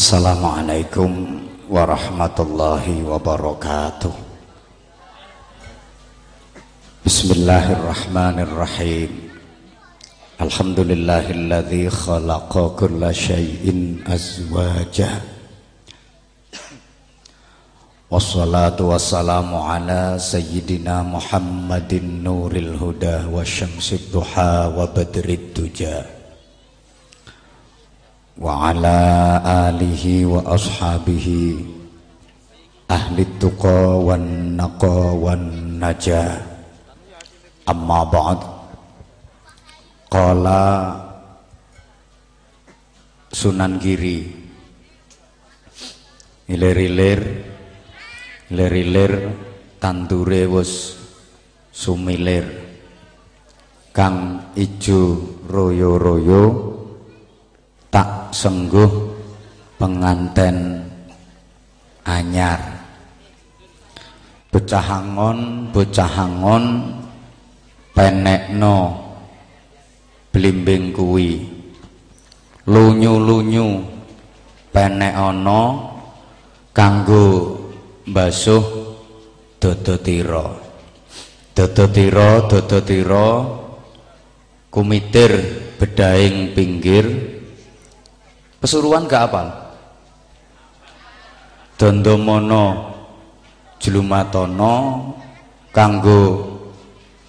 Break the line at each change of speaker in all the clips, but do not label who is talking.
Assalamualaikum warahmatullahi wabarakatuh. Bismillahirrahmanirrahim. Alhamdulillahilladzi khalaqa kulla syai'in azwaja. Wassalatu wassalamu ala sayyidina Muhammadin nuril huda wa syamsid duha wa badrid duja وعلى آله وأصحابه أهل التقى والنقى والنجاة أما بعد قال Sunan Giri ilir-ilir ilir-ilir tandure wis sumilir kang ijo royo-royo tak sengguh penganten anyar. Becahangon becahangon penekno blimbing kuwi. Lunyu-lunyu penek ana kanggo mbasuh dodotira dodotira dodotira kumitir bedaing pinggir Pesuruan gak apal. Dondomono Jlumatono kanggo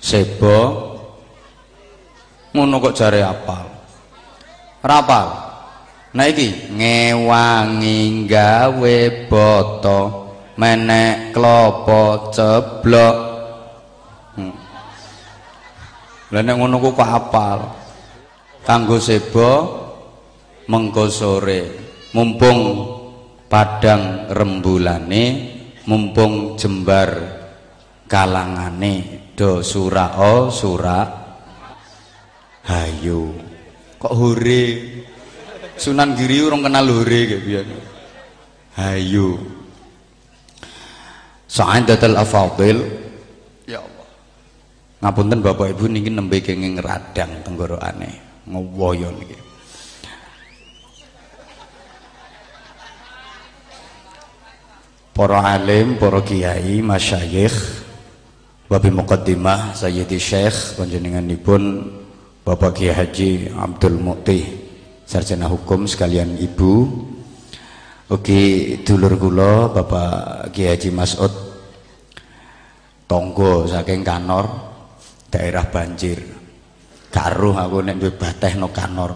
sebo ngono kok jare apal. Rapal. Nah iki ngewangi gawe boto menek klopo ceblok. Hmm. Nek ngono kok apal. Kanggo sebo mengko sore. Mumpung padang rembulane mumpung jembar kalangane. Do surao sura hayu. Kok hore? Sunan Giri urung kenal hore kayak biyen. Hayu. Sa'adatul afadil ya Allah. Ngapunten Bapak Ibu niki nembe kenging radang tenggorokane. Ngowoyo niki para alim, para kiai, masyayikh wabi muqaddimah Sayyidi Syekh panjenenganipun Bapak Kiai Haji Abdul Mukti sarjana hukum sekalian ibu. Oke dulur kula Bapak Kiai Haji Mas'ud tonggo saking Kanor daerah banjir. Karuh aku nek duwe batehno Kanor.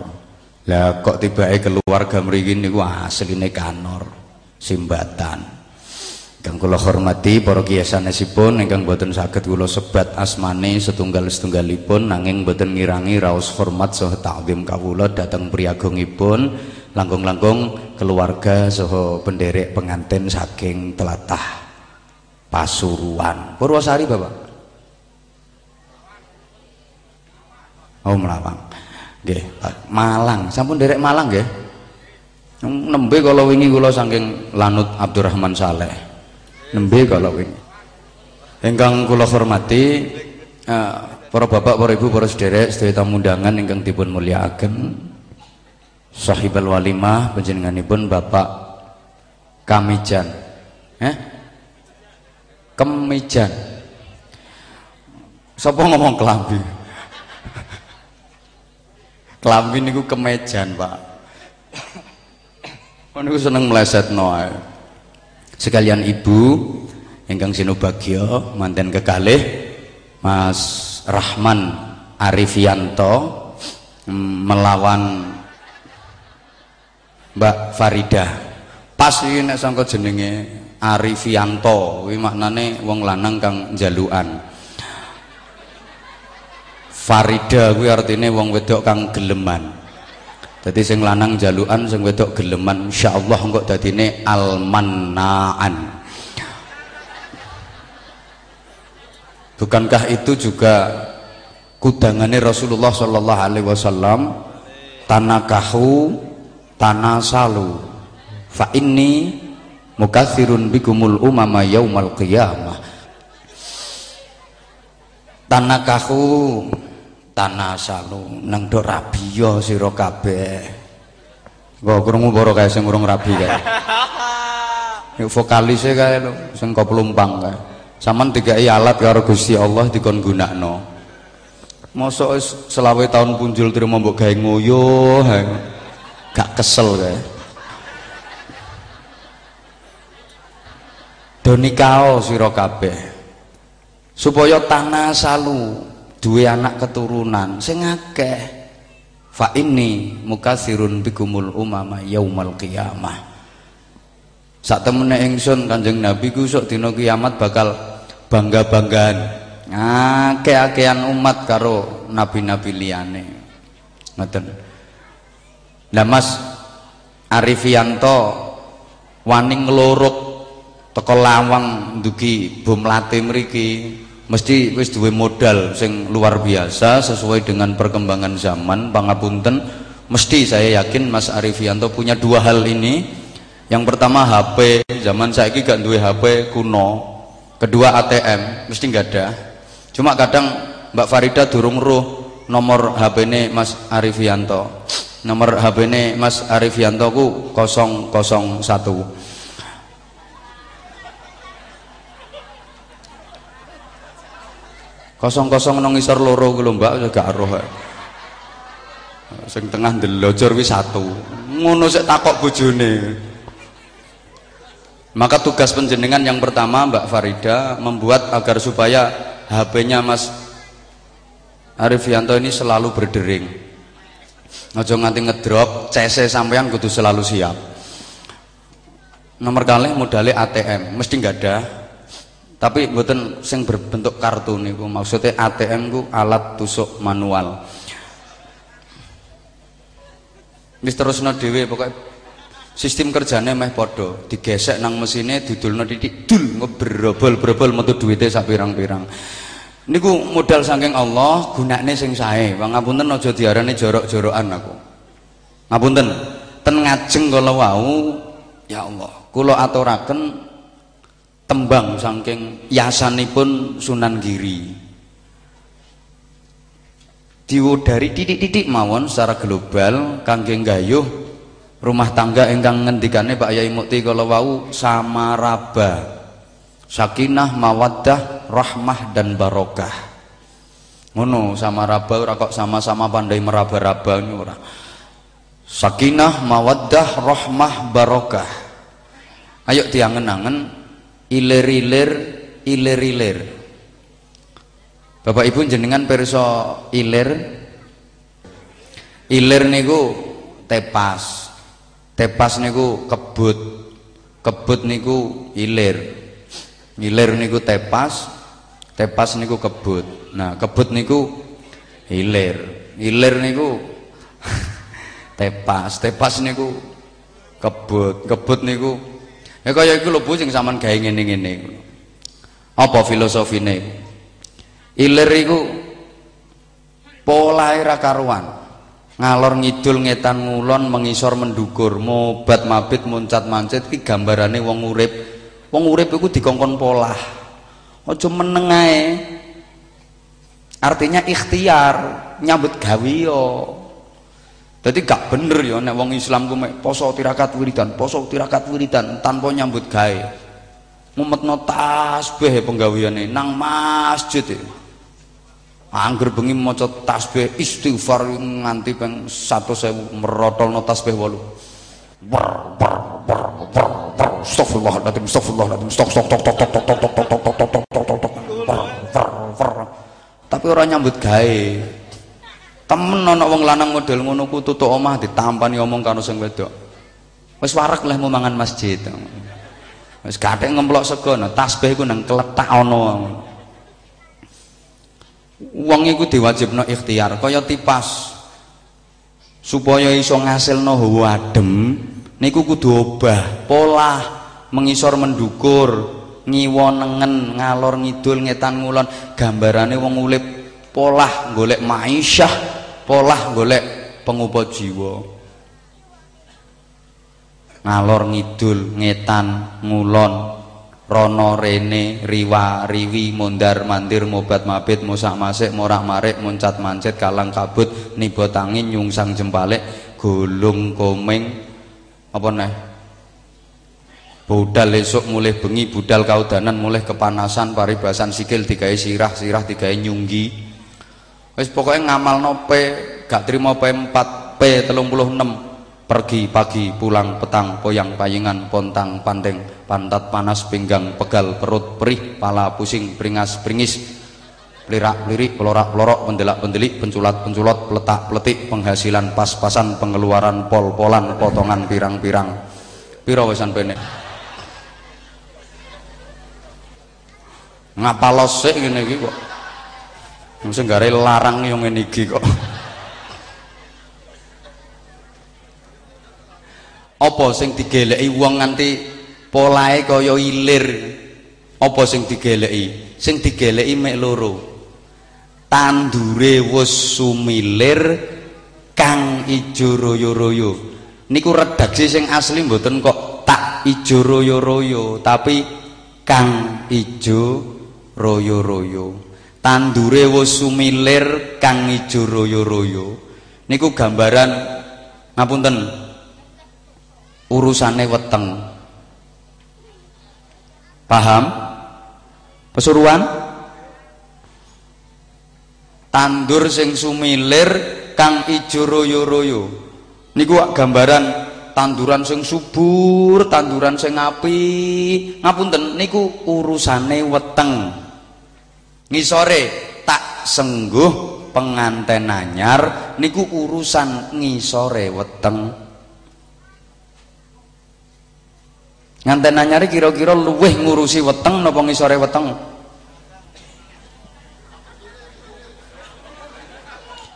Lah kok tibake keluarga mriki niku asline Kanor Simbatan Kang kula hormati para kiai sanesipun ingkang boten saged kula sebat asmane setunggal-setunggalipun nanging boten ngirangi raos hormat saha ta'zim kawula dhateng priyagungipun langkung-langkung keluarga saha penderek pengantin saking telatah Pasuruan. Purwosari Bapak. Oh Melawang. Nggih, Malang. Sampun derek Malang nggih. Nembe kala wingi kula saking Lanut Abdurrahman Saleh nembe kalau ini. Ingkang kula hormati uh, para bapak para ibu para sederek sedaya tamu undangan ingkang dipun mulyakaken. Sahibal walimah panjenenganipun Bapak Kamijan. Eh? Kemijan. Sapa ngomong kelambi kelambi niku kemejan Pak. Niku seneng meleset noai sekalian ibu ingkang sinubagya manten kekalih Mas Rahman Arifianto mm, melawan Mbak Farida. Pas iki nek sangka jenenge Arifianto kuwi maknane wong lanang kang jalukan Farida kuwi artine wong wedok kang geleman jadi sing lanang jaluan sing wedok geleman insyaallah engko dadine almannaan. Bukankah itu juga kudangannya Rasulullah sallallahu alaihi wasallam? Tanakahu tanasalu. Fa inni mukathirun bikumul umama yaumal qiyamah. Tanakahu tanah salu nang do rabiya sira kabeh Mbok krungu para kae sing urung rabi kae. Yuk vokalise kae lho sing kok pelumpang kae. Saman dikai alat karo Gusti Allah dikon gunakno. Mosok selawe tahun punjul trimo mbok gawe ngoyo Gak kesel kae. Donikao sira kabeh. Supaya tanah salu duwe anak keturunan sing akeh. Fa ini mukasirun bikumul umama yaumal qiyamah. Sak temene ingsun Kanjeng Nabi ku sok dina kiamat bakal bangga-banggaan. Ngake-akean umat karo nabi-nabi liyane. Ngoten. Lah Mas Arifianto wani nglorok teko lawang ndugi bom late mriki mesti wis duwe modal sing luar biasa sesuai dengan perkembangan zaman pangapunten mesti saya yakin Mas Arifianto punya dua hal ini yang pertama HP, zaman saya ini gak duwe HP kuno. Kedua ATM, mesti nggak ada. Cuma kadang Mbak Farida durung roh nomor HP ini Mas Arifianto. Nomor HP ini Mas Arifianto ku 001. Kosong kosong nang loro ku lho Mbak gak roh. Sing tengah ndelojor wis satu. Ngono sik takok bojone. Maka tugas penjenengan yang pertama Mbak Farida membuat agar supaya HP-nya Mas Arifianto ini selalu berdering. Ojo nganti ngedrop, CC sampean kudu selalu siap. Nomor kali modalnya ATM, mesti nggak ada. Tapi buatan sing berbentuk kartu niku, maksudnya ATM ku alat tusuk manual. Wis terusno dhewe pokoknya sistem kerjanya meh podo digesek nang mesinnya didulno titik dul ngebrobol-brobol metu duitnya sak pirang-pirang. Niku modal saking Allah gunakne sing sae. Pangapunten aja diarani jorok-jorokan aku. Ngapunten ten ngajeng kala wau ya Allah kula aturaken tembang saking yasanipun Sunan Giri. Diwudari titik-titik mawon secara global kangge gayuh rumah tangga ingkang ngendikane Pak Yai Mukti kala wau samaraba. Sakinah mawaddah rahmah dan barokah. Ngono samaraba ora kok sama-sama pandai meraba-raba ora. Sakinah mawaddah rahmah barokah. Ayo diangen-angen ilir-ilir ilir-ilir Bapak Ibu jenengan perso ilir ilir niku tepas. Tepas niku kebut. Kebut niku ilir ilir niku tepas. Tepas niku kebut. Nah kebut niku ilir ilir niku tepas. Tepas niku kebut. Kebut niku ya kaya iku lho Bu sing sampean gawe ngene-ngene apa filosofine ilir iku polahe ra karuan. Ngalor ngidul ngetan ngulon mengisor mendukur mobat mabit muncat mancet ki gambarane wong urip. Wong urip iku dikongkon polah aja meneng ae. Artinya ikhtiar nyambut gawe yo jadi gak bener ya nek wong Islam ku mek poso tirakat wiridan poso tirakat wiridan tanpa nyambut gawe mumetno tasbih penggaweane nang masjid ya. Angger bengi maca tasbih istighfar nganti peng 1000 merotolno tasbih 8. Wer wer wer wer wer astagfirullahaladzim astagfirullahaladzim stok stok tok tok tok tok tok tok tok tok tok tok tok tok tok tapi orang nyambut gawe temen ana wong lanang model ngono ku tutuk omah ditampani omong karo sing wedok. Wis warak lah mau mangan masjid. Wis gathek ngemplok sego tasbih ku nang kletak ana wong iku diwajibno ikhtiar kaya tipas. Supaya iso ngasilno hawa adem niku kudu obah pola mengisor mendukur ngiwonengen ngalor ngidul ngetan ngulon. Gambarane wong urip pola golek maisyah pola golek pengupa jiwa. Ngalor ngidul ngetan ngulon rono rene riwa riwi mondar mandir mobat mabit musak masik morak marik muncat mancet kalang kabut nibo tangin nyungsang jempalek gulung komeng apa nih budal esok mulai bengi budal kaudanan mulai kepanasan paribasan sikil digawe sirah sirah digawe nyunggi wis pokoknya ngamal nope gak terima P4 P36 pergi pagi pulang petang poyang payingan pontang pandeng. Pantat panas pinggang pegal perut perih pala pusing peringas pringis. Pelirak pelirik pelorak pelorok pendelak pendelik penculat penculot peletak peletik penghasilan pas-pasan pengeluaran pol-polan potongan pirang-pirang. Piro wesan penek ngapalos sik ngene iki kok mesti gare larang yang iki kok. Apa sing digeleki wong nganti polahe kaya ilir? Apa sing digeleki? Sing digeleki mek loro. Tandure wis sumilir kang ijo royo-royo. Niku redaksi sing asli mboten kok tak ijo royo-royo tapi kang ijo royo-royo tandure wis sumilir kang ijo royo-royo. Niku gambaran ngapunten? Urusane weteng. Paham? Pesuruan tandur sing sumilir kang ijo royo-royo. Niku gambaran tanduran sing subur tanduran sing api ngapunten? Niku urusane weteng ngisore tak sengguh penganten anyar niku urusan ngisore weteng. Nganten anyar kira-kira luweh ngurusi weteng napa ngisore weteng?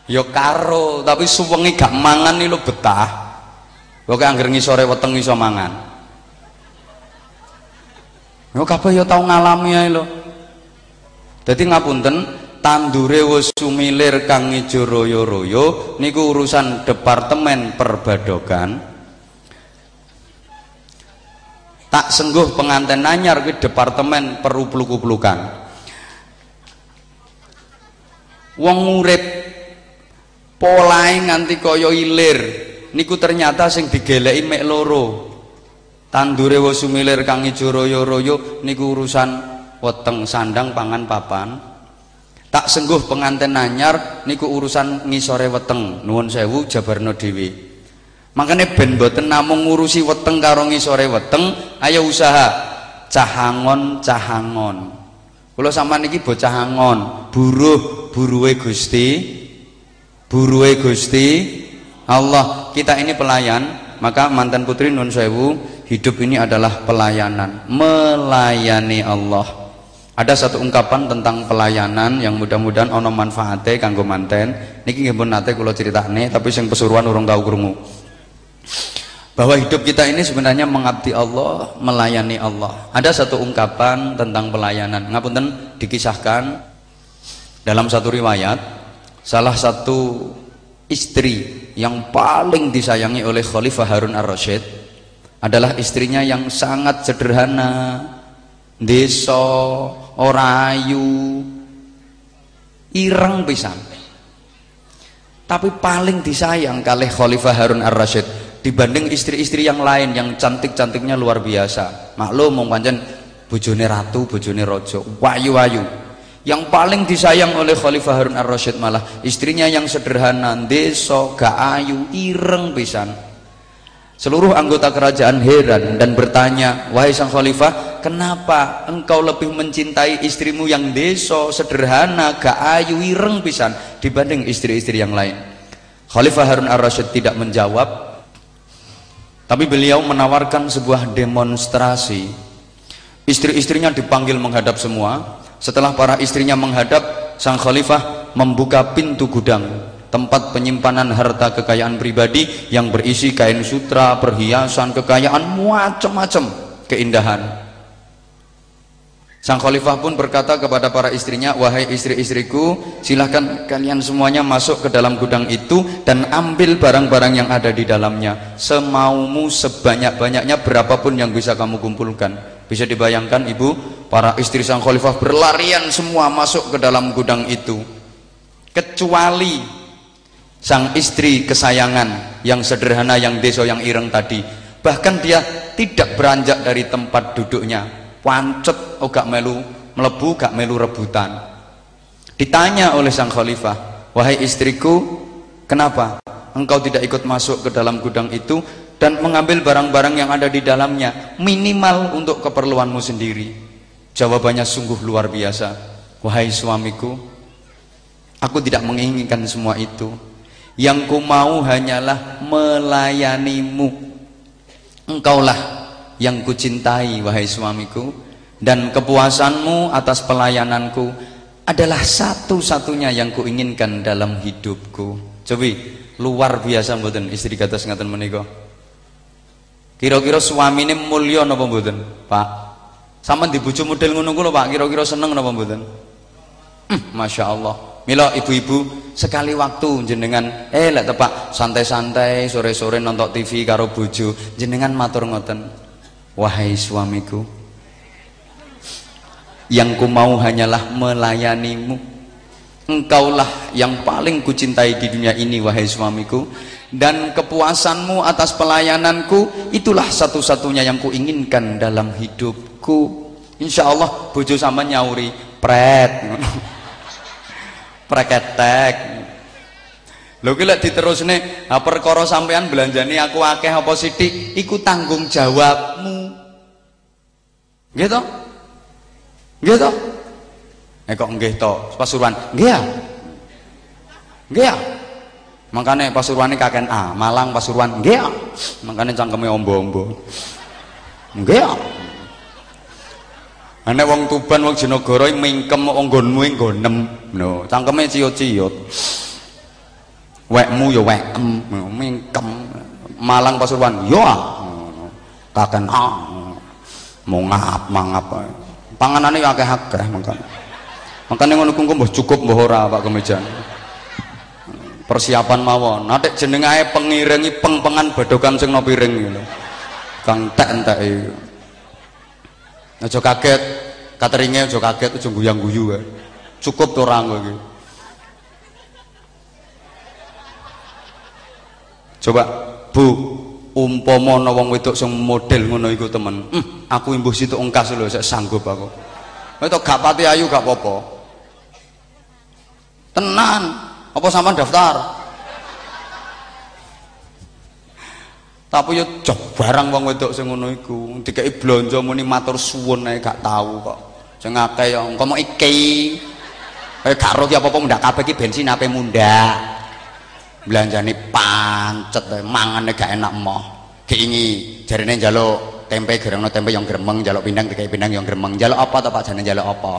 Ya karo tapi suwengi gak mangan iki lho betah. Kok angger ngisore weteng iso mangan? Yo kabeh ya tau ngalami ae lho Dadi ngapunten, tandure wis sumilir kang ijo royo-royo niku urusan departemen perbadogan. Tak sengguh penganten anyar ke departemen perupluk-uplukan. Wong urip polahe nganti kaya ilir niku ternyata sing digeleki mek loro. Tandure wis kang ijo royo-royo niku urusan weteng sandang pangan papan. Tak sengguh penganten anyar niku urusan ngisore weteng. Nuwun sewu jabarno dewi. Makanya ben boten namung ngurusi weteng karo ngisore weteng ayo usaha. Cahangon cahangon. Kalau sama niki bocah angon buruh buruwe gusti. Buruwe gusti. Allah kita ini pelayan. Maka mantan putri nun sewu hidup ini adalah pelayanan. Melayani Allah ada satu ungkapan tentang pelayanan yang mudah-mudahan ono manfaate kanggo manten niki nggih pun nate kula critakne tapi sing pesuruan urung tahu krungu bahwa hidup kita ini sebenarnya mengabdi Allah, melayani Allah. Ada satu ungkapan tentang pelayanan. Ngapunten dikisahkan dalam satu riwayat salah satu istri yang paling disayangi oleh Khalifah Harun Ar-Rasyid adalah istrinya yang sangat sederhana, desa, ora ayu. Ireng pisan. Tapi paling disayang kali Khalifah Harun Ar-Rasyid dibanding istri-istri yang lain yang cantik-cantiknya luar biasa. Maklum mau pancen bojone ratu bojone rojo wayu-wayu. Yang paling disayang oleh Khalifah Harun Ar-Rasyid malah istrinya yang sederhana desa gak ayu ireng pisan seluruh anggota kerajaan heran dan bertanya wahai sang khalifah kenapa engkau lebih mencintai istrimu yang deso, sederhana, gak ayu, ireng pisan dibanding istri-istri yang lain? Khalifah Harun Ar-Rasyid tidak menjawab, tapi beliau menawarkan sebuah demonstrasi. Istri-istrinya dipanggil menghadap semua. Setelah para istrinya menghadap, sang khalifah membuka pintu gudang tempat penyimpanan harta kekayaan pribadi yang berisi kain sutra, perhiasan, kekayaan macam-macam keindahan Sang khalifah pun berkata kepada para istrinya, "Wahai istri-istriku, silahkan kalian semuanya masuk ke dalam gudang itu dan ambil barang-barang yang ada di dalamnya, semaumu sebanyak-banyaknya berapapun yang bisa kamu kumpulkan." Bisa dibayangkan Ibu, para istri sang khalifah berlarian semua masuk ke dalam gudang itu. Kecuali sang istri kesayangan yang sederhana yang deso yang ireng tadi Bahkan dia tidak beranjak dari tempat duduknya. Pancet oh melu melebu gak melu rebutan. Ditanya oleh sang khalifah, "Wahai istriku, kenapa engkau tidak ikut masuk ke dalam gudang itu dan mengambil barang-barang yang ada di dalamnya minimal untuk keperluanmu sendiri?" Jawabannya sungguh luar biasa. "Wahai suamiku, aku tidak menginginkan semua itu. Yang ku mau hanyalah melayanimu." Engkaulah yang kucintai wahai suamiku dan kepuasanmu atas pelayananku adalah satu-satunya yang kuinginkan dalam hidupku. Cobi luar biasa mboten istri kata ngaten menika. Kira-kira suamine mulya napa mboten, Pak? Sama dibujuk model ngono ku Pak. Kira-kira seneng napa mboten? Hmm, Masya Allah. Mila ibu-ibu sekali waktu jenengan eh lek tepak santai-santai sore-sore nonton TV karo bojo jenengan matur ngoten. Wahai suamiku yang ku mau hanyalah melayanimu. Engkaulah yang paling kucintai di dunia ini wahai suamiku dan kepuasanmu atas pelayananku itulah satu-satunya yang kuinginkan dalam hidupku. Insya Allah bojo sama nyauri pret preketek. Lho ki lek diterusne ha perkara sampean belanjane aku akeh apa sithik iku tanggung jawabmu. Nggih to? Eh kok nggih to? Pasuruan. Nggih ya? Nggih ya? Makane pasuruane kaken A Malang pasuruan. Nggih ya? Makane cangkeme ombo-ombo. Nggih ya Nek wong Tuban wong Jenagara mingkem nggonmu nggonem. No, cangkeme ciyut-ciyut. Wekmu ya wekem, mingkem. Malang Pasuruan, yo ah. Kaken ah. Mau ngap mangap. Panganane akeh-akeh mangkane. Makane ngono ku mbah cukup mbah ora Pak Kemejan. Persiapan mawon. Nek jeneng ae pengiringi pengpengan badokan sing no piring ngono. Kang tek-enteki. Aja kaget, cateringnya aja kaget, aja guyang-guyu ya. Cukup tuh orang lagi. Coba, Bu, umpama ana wong wedok sing model ngono iku temen. Hmm, aku imbuh situ engkas lho, saya sanggup aku. Itu gak pati ayu gak apa-apa. Tenan, apa sampean daftar? Tapi yo jok barang wong wedok sing ngono iku. Dikeki blonjo muni matur suwun ae gak tahu kok. Sing akeh yo engko iki. Eh gak ro ki apa-apa mundak kabeh ki bensin ape mundak. Belanjane pancet mangane gak enak moh. Keingi jarine njaluk tempe gerengno tempe yang gremeng, njaluk pindang dikeki pindang yang gremeng. Njaluk apa to Pak jane njaluk apa?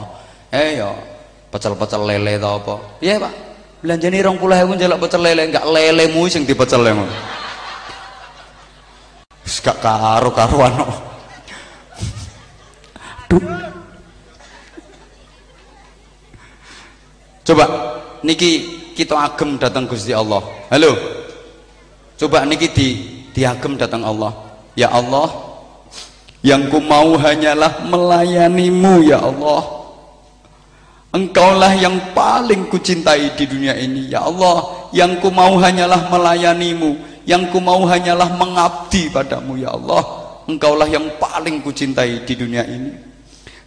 Eh yo pecel-pecel lele to apa? Iya Pak. Belanjane 20.000 njaluk pecel lele, enggak lelemu sing dipecel ngono. gak karo-karuan Coba niki kita agem datang Gusti Allah. Halo. Coba niki di diagem datang Allah. Ya Allah, yang ku mau hanyalah melayanimu ya Allah. Engkaulah yang paling kucintai di dunia ini ya Allah. Yang ku mau hanyalah melayanimu yang ku mau hanyalah mengabdi padamu ya Allah engkaulah yang paling kucintai di dunia ini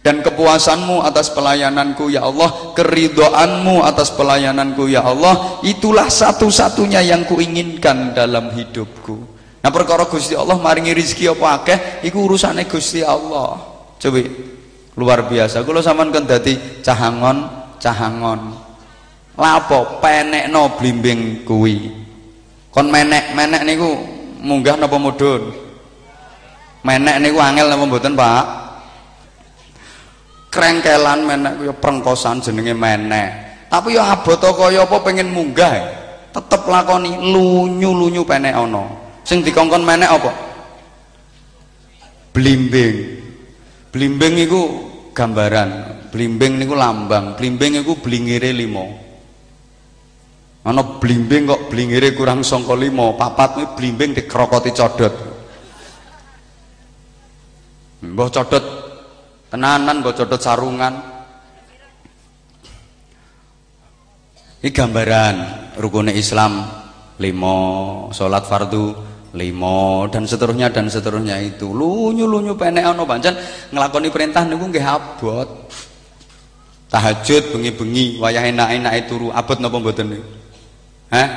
dan kepuasanmu atas pelayananku ya Allah. Keridoanmu atas pelayananku ya Allah. Itulah satu-satunya yang kuinginkan dalam hidupku. Nah perkara Gusti Allah maringi rizki apa akeh? Iku urusannya Gusti Allah. Coba luar biasa. Kalau zaman kan dadi cahangon cahangon. Lapo penekno blimbing kuwi. Kon menek menek niku munggah napa mudhun? Menek niku angel napa mboten Pak krengkelan menek kuwi prengkosan jenenge menek. Tapi ya abot kaya apa pengen munggah tetep lakoni lunyu-lunyu penek ana. Sing dikongkon menek apa? Blimbing. Blimbing iku gambaran. Blimbing niku lambang. Blimbing iku blingire limo ana blimbing kok blingire kurang sangka 5 papat kuwi blimbing dikrokoti codot. Mbah codot tenanan mbah codot sarungan. Ini gambaran rukun Islam limo salat fardu limo dan seterusnya dan seterusnya itu. Lunyu lunyu penek ono pancen ngelakoni perintah niku nggih abot. Tahajud bengi-bengi wayah enak-enak turu abot napa mboten niku? Hah?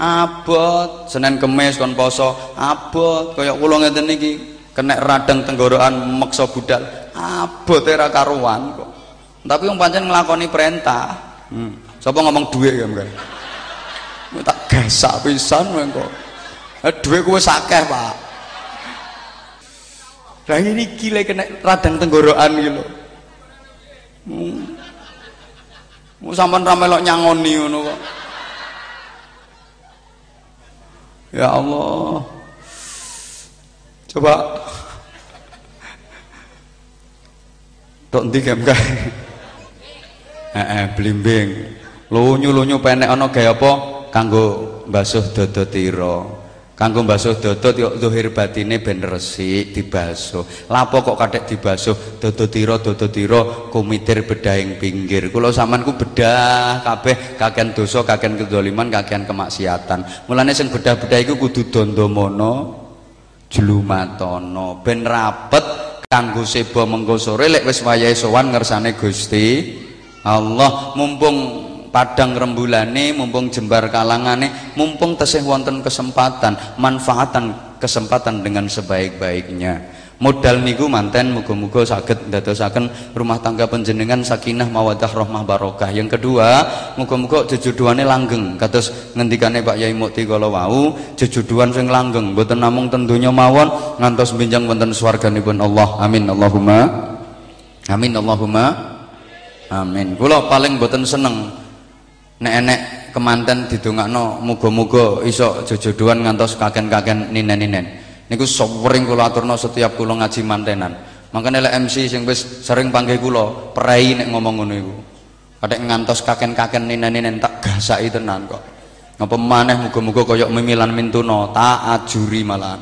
Abot, Senin Kemis kon poso, abot. Kaya kula ngeten niki kena radang tenggorokan meksa budal. Abot era karuan kok. Tapi wong pancen nglakoni perintah. Hmm. Sapa ngomong dhuwit ya, Mbak? Tak gasak pisan kok. Eh dhuwit kuwi akeh, Pak. Lah ini gile kena radang tenggorokan lho. Hmm. Mau sampean ra melok nyangoni ngono kok. Ya Allah. Coba. Tok ndi gamka? Heeh, blimbing. Lunyu-lunyu penek ana gawe apa? Kanggo basuh dodo tira. Kanggo basuh dodot yuk zuhir batine ben resik dibasuh. Lapo kok kadek dibasuh dodo tiro dodo tiro kumitir bedahing pinggir? Kula sampean ku bedah kabeh kakean dosa kakean kedzaliman kakean kemaksiatan. Mulane sing bedah-bedah iku kudu dandamono jlumatono ben rapet kanggo sebo mengko sore lek wis wayahe sowan ngersane Gusti Allah. Mumpung padang rembulane mumpung jembar kalangane mumpung tesih wonten kesempatan manfaatan kesempatan dengan sebaik-baiknya modal niku manten muga-muga saged ndadosaken rumah tangga penjenengan sakinah mawadah rahmah barokah. Yang kedua muga-muga jejuduane langgeng. Kados ngendikane Pak Yai Mukti kala wau jejuduan sing langgeng. Mboten namung ten donya mawon ngantos benjang wonten swarganipun Allah. Amin. Allahumma amin. Allahumma amin. Kula paling mboten seneng nek enek kemanten didongakno muga-muga iso jojodohan ngantos kaken-kaken ninen-ninen niku sering kula aturno setiap kula ngaji mantenan. Makanya lek MC sing wis sering panggil kula prei nek ngomong ngono iku. Kadek ngantos kaken-kaken ninen-ninen tak gasaki tenan kok. Ngapa maneh muga-muga kaya mimilan mintuna tak ajuri malahan.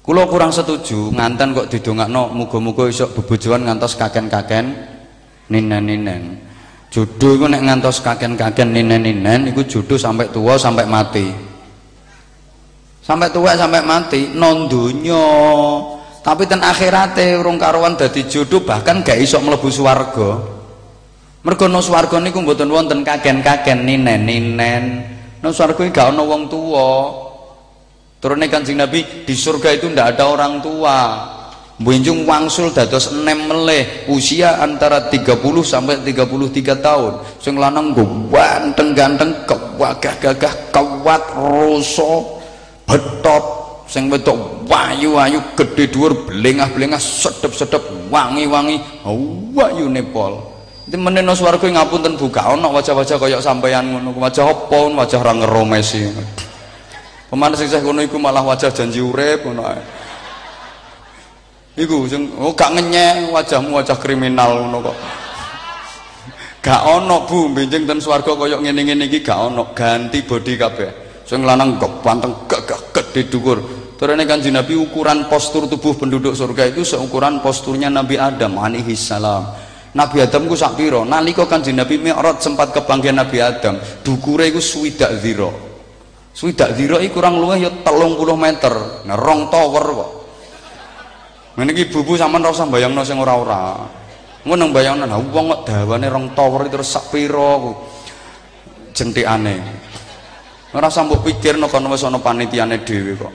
Kula kurang setuju nganten kok didongakno muga-muga iso bebojoan ngantos kaken-kaken ninen-ninen. Jodoh itu nek ngantos kaken-kaken ninen-ninen itu jodoh sampai tua sampai mati sampai tua sampai mati non dunya tapi ten akhirate urung karuan dadi jodoh bahkan gak iso mlebu swarga. Mergo no swarga niku mboten wonten kaken-kaken ninen-ninen. No swarga gak ana wong tuwa. Turune Kanjeng Nabi di surga itu ndak ada orang tua Bunjung wangsul dados enem meleh usia antara 30 sampai 33 tahun. Sing lanang ganteng-ganteng kewagah-gagah kuat roso betot sing wedok wayu-wayu gede dhuwur blengah-blengah sedep-sedep wangi-wangi. Wayu nepol meneno swarga ngapunten buka ana wajah-wajah kaya sampeyan ngono wajah apa wajah ra ngeromesi. Pemanas sing ngono iku malah wajah janji urip ngono Iku sing oh gak ngenyek wajahmu wajah kriminal ngono kok. Gak ono Bu, benjing ten swarga kaya ngene-ngene iki gak ono, ganti body kabeh. Sing lanang ganteng gagah gede dhuwur. Turune Kanjeng Nabi ukuran postur tubuh penduduk surga itu seukuran posturnya Nabi Adam alaihi salam. Nabi Adam ku sak pira? Nalika Kanjeng Nabi Mi'raj sempat kebanggaan Nabi Adam, dukure iku swidak zira. Swidak zira iku kurang luwih ya 30 meter. Nah, rong tower kok. Ngene iki bubu sampean ora usah bayangno sing ora-ora. Ngono nang bayangno nah wong kok dawane rong tower terus sak pira ku jentikane. Ora usah mbok pikirno kono wis ana panitiane dhewe kok.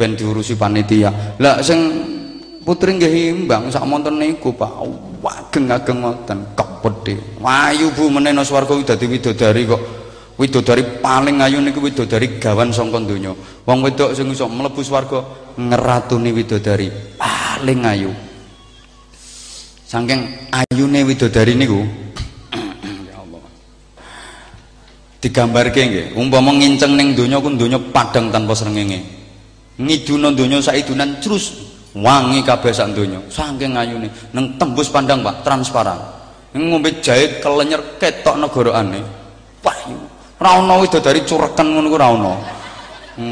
Ben diurusi panitia. Lah sing putri nggih imbang sak monten niku Pak. Wageng-ageng ngoten kepedhe. Wayu Bu menena swarga dadi widodari kok. Widodari paling ayu niku widodari gawan sangka donya. Wong wedok sing iso mlebu swarga ngeratuni widodari. Paling ayu saking ayune widodari niku ya Allah digambarke nggih umpama nginceng ning donya ku donya padang tanpa srengenge. Ngiduna donya saidunan terus wangi kabeh sak donya. Saking ayune neng tembus pandang Pak transparan. Ngombe jahe kelenyer ketok negaraane payu ora ana widodari cureken ngono ku ora ana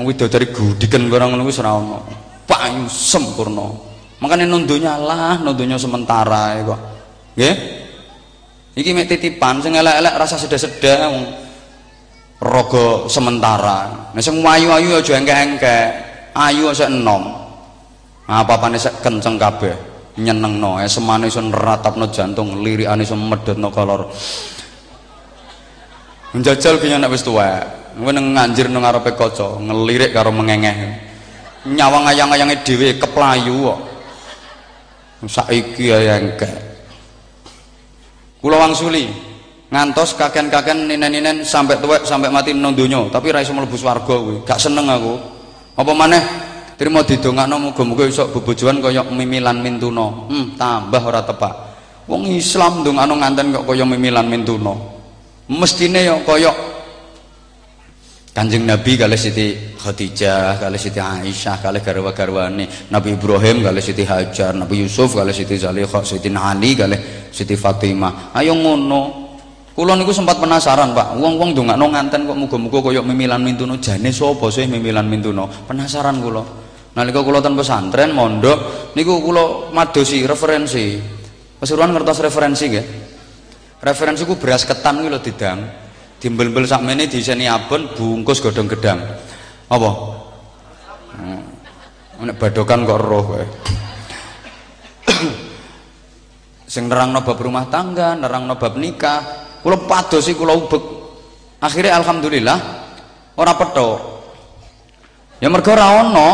widodari gudiken barang ngono wis ora ana payu sempurna. Makanya nundunya lah nundunya sementara kok. Nggih? Iki mek titipan sing elek-elek rasa sedih-sedih rogo sementara. Nek sing ayu-ayu aja engke-engke ayu aja enom. Apa-apane sek kenceng kabeh nyenengno esemane iso neratapno jantung lirikane iso medhotno kolor. Njajal kaya nek wis tuwek kowe nganjir nang ngarepe kaca ngelirik karo mengengeh. Nyawang ayang-ayange dhewe keplayu kok. Saiki ya engke kula wangsuli ngantos kaken-kaken ninen-ninen sampai tuwek sampai mati nang donya. Tapi ra iso mlebu swarga kuwi gak seneng aku. Apa maneh? Trimo didongakno muga-muga iso bebojoan kaya mimilan mintuna. Hmm tambah ora tepak. Wong Islam ndongakno nganten kok kaya mimilan mintuna. Mestine yo kaya Kanjeng Nabi kali Siti Khadijah, kali Siti Aisyah, kali garwa-garwane. Nabi Ibrahim kali Siti Hajar, Nabi Yusuf kali Siti Zalikhah, Siti Ali kali Siti Fatimah. Ayo ngono, Kulo niku sempat penasaran, Pak. Wong-wong ndongakno nganten kok muga-muga kaya mimilan mintuno jane sapa sih mimilan mintuno? Penasaran kula. Nalika kula ten pesantren mondok niku kula madosi referensi. Pasuruan ngertos referensi nggih? Referensi ku beras ketan kuwi lho didang. Dimbel-bel sakmene diseni abon bungkus godhong gedang. Apa? Hmm. Nek badokan kok roh kowe. Sing nerangno bab rumah tangga, nerangno bab nikah, kula padosi kula ubek. Akhirnya alhamdulillah ora petok ya mergo ora ana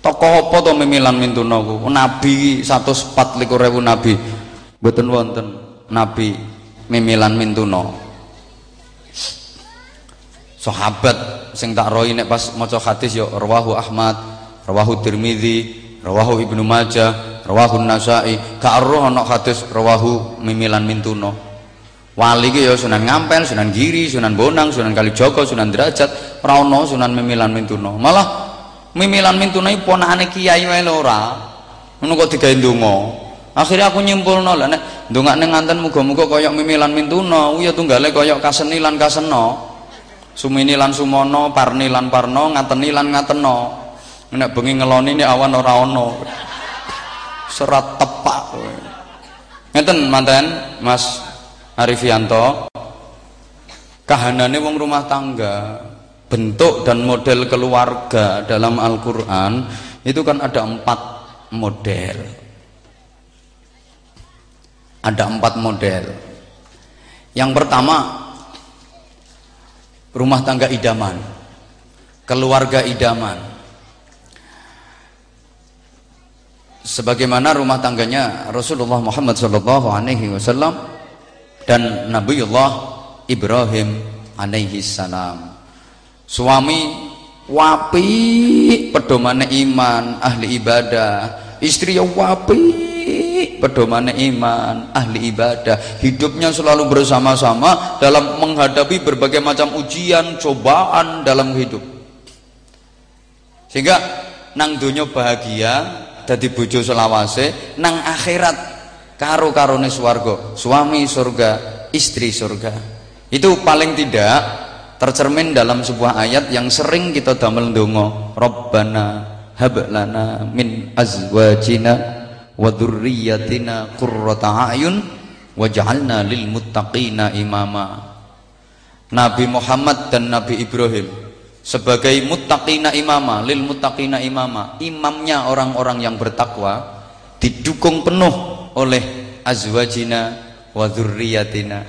tokoh apa to mimilan mintuna ku? Nabi 144.000 nabi. Mboten wonten nabi mimilan mintuna sahabat sing tak roi nek pas maca hadis ya rawahu Ahmad rawahu Tirmizi rawahu Ibnu Majah rawahu Nasai. Ka arroh ana hadis rawahu mimilan mintuna Wali ki ya Sunan Ngampel, Sunan Giri, Sunan Bonang, Sunan Kalijogo, Sunan Derajat, ora Sunan Mimilan Mintuno. Malah Mimilan Mintuno iki ponakane kiai wae lho ora. Ngono kok digawe. Akhirnya aku nyimpulno lah nek ndongakne nganten muga-muga kaya Mimilan Mintuno, ya tunggale kaya kaseni lan kaseno. Sumini lan sumono, parni lan parno, ngateni lan ngateno. Nek bengi ngeloni nek awan ora ana. Serat tepak Ngeten manten, Mas Arifianto kahanane wong rumah tangga bentuk dan model keluarga dalam Al-Quran itu kan ada empat model. Ada empat model. Yang pertama rumah tangga idaman keluarga idaman. Sebagaimana rumah tangganya Rasulullah Muhammad Wasallam dan Nabiullah Ibrahim alaihi salam. Suami wapi pedomane iman ahli ibadah. Istri yang wapi pedomane iman ahli ibadah. Hidupnya selalu bersama-sama dalam menghadapi berbagai macam ujian cobaan dalam hidup. Sehingga nang dunia bahagia jadi bojo selawase nang akhirat karo karone swarga suami surga istri surga. Itu paling tidak tercermin dalam sebuah ayat yang sering kita damel ndonga Rabbana hab lana min azwajina wa dzurriyyatina qurrata a'yun waj'alna lil muttaqina imama. Nabi Muhammad dan Nabi Ibrahim sebagai muttaqina imama lil muttaqina imama imamnya orang-orang yang bertakwa didukung penuh oleh azwajina wa dzurriyyatina.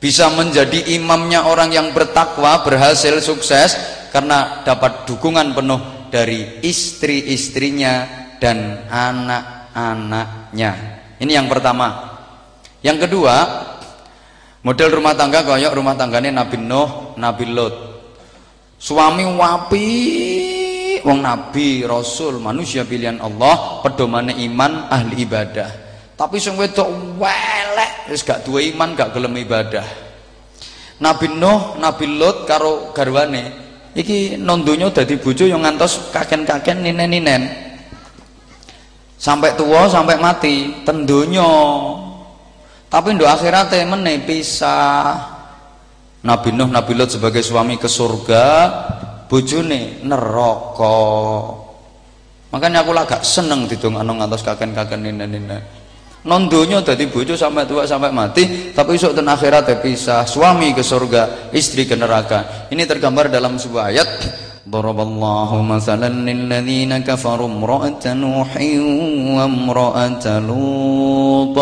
Bisa menjadi imamnya orang yang bertakwa berhasil sukses karena dapat dukungan penuh dari istri-istrinya dan anak-anaknya. Ini yang pertama. Yang kedua model rumah tangga koyok rumah tangganya Nabi Nuh Nabi Lot suami wapi wong nabi rasul manusia pilihan Allah pedomane iman ahli ibadah. Tapi sing wedok welek wis gak duwe iman gak gelem ibadah. Nabi Nuh Nabi Lut karo garwane iki nondonya dadi bojo yang ngantos kaken-kaken ninen-ninen. Sampai tua sampai mati tendonya tapi ndok akhirat meneh pisah. Nabi Nuh Nabi Lut sebagai suami ke surga bojone neraka makanya aku lah gak seneng didongakno ngantos kaken-kaken nina-nina non dunia dadi bojo sampai tua sampai mati tapi esok dan akhirat pisah suami ke surga istri ke neraka ini tergambar dalam sebuah ayat ضرب الله مثلا للذين كفروا امرأة نوح وامرأة لوط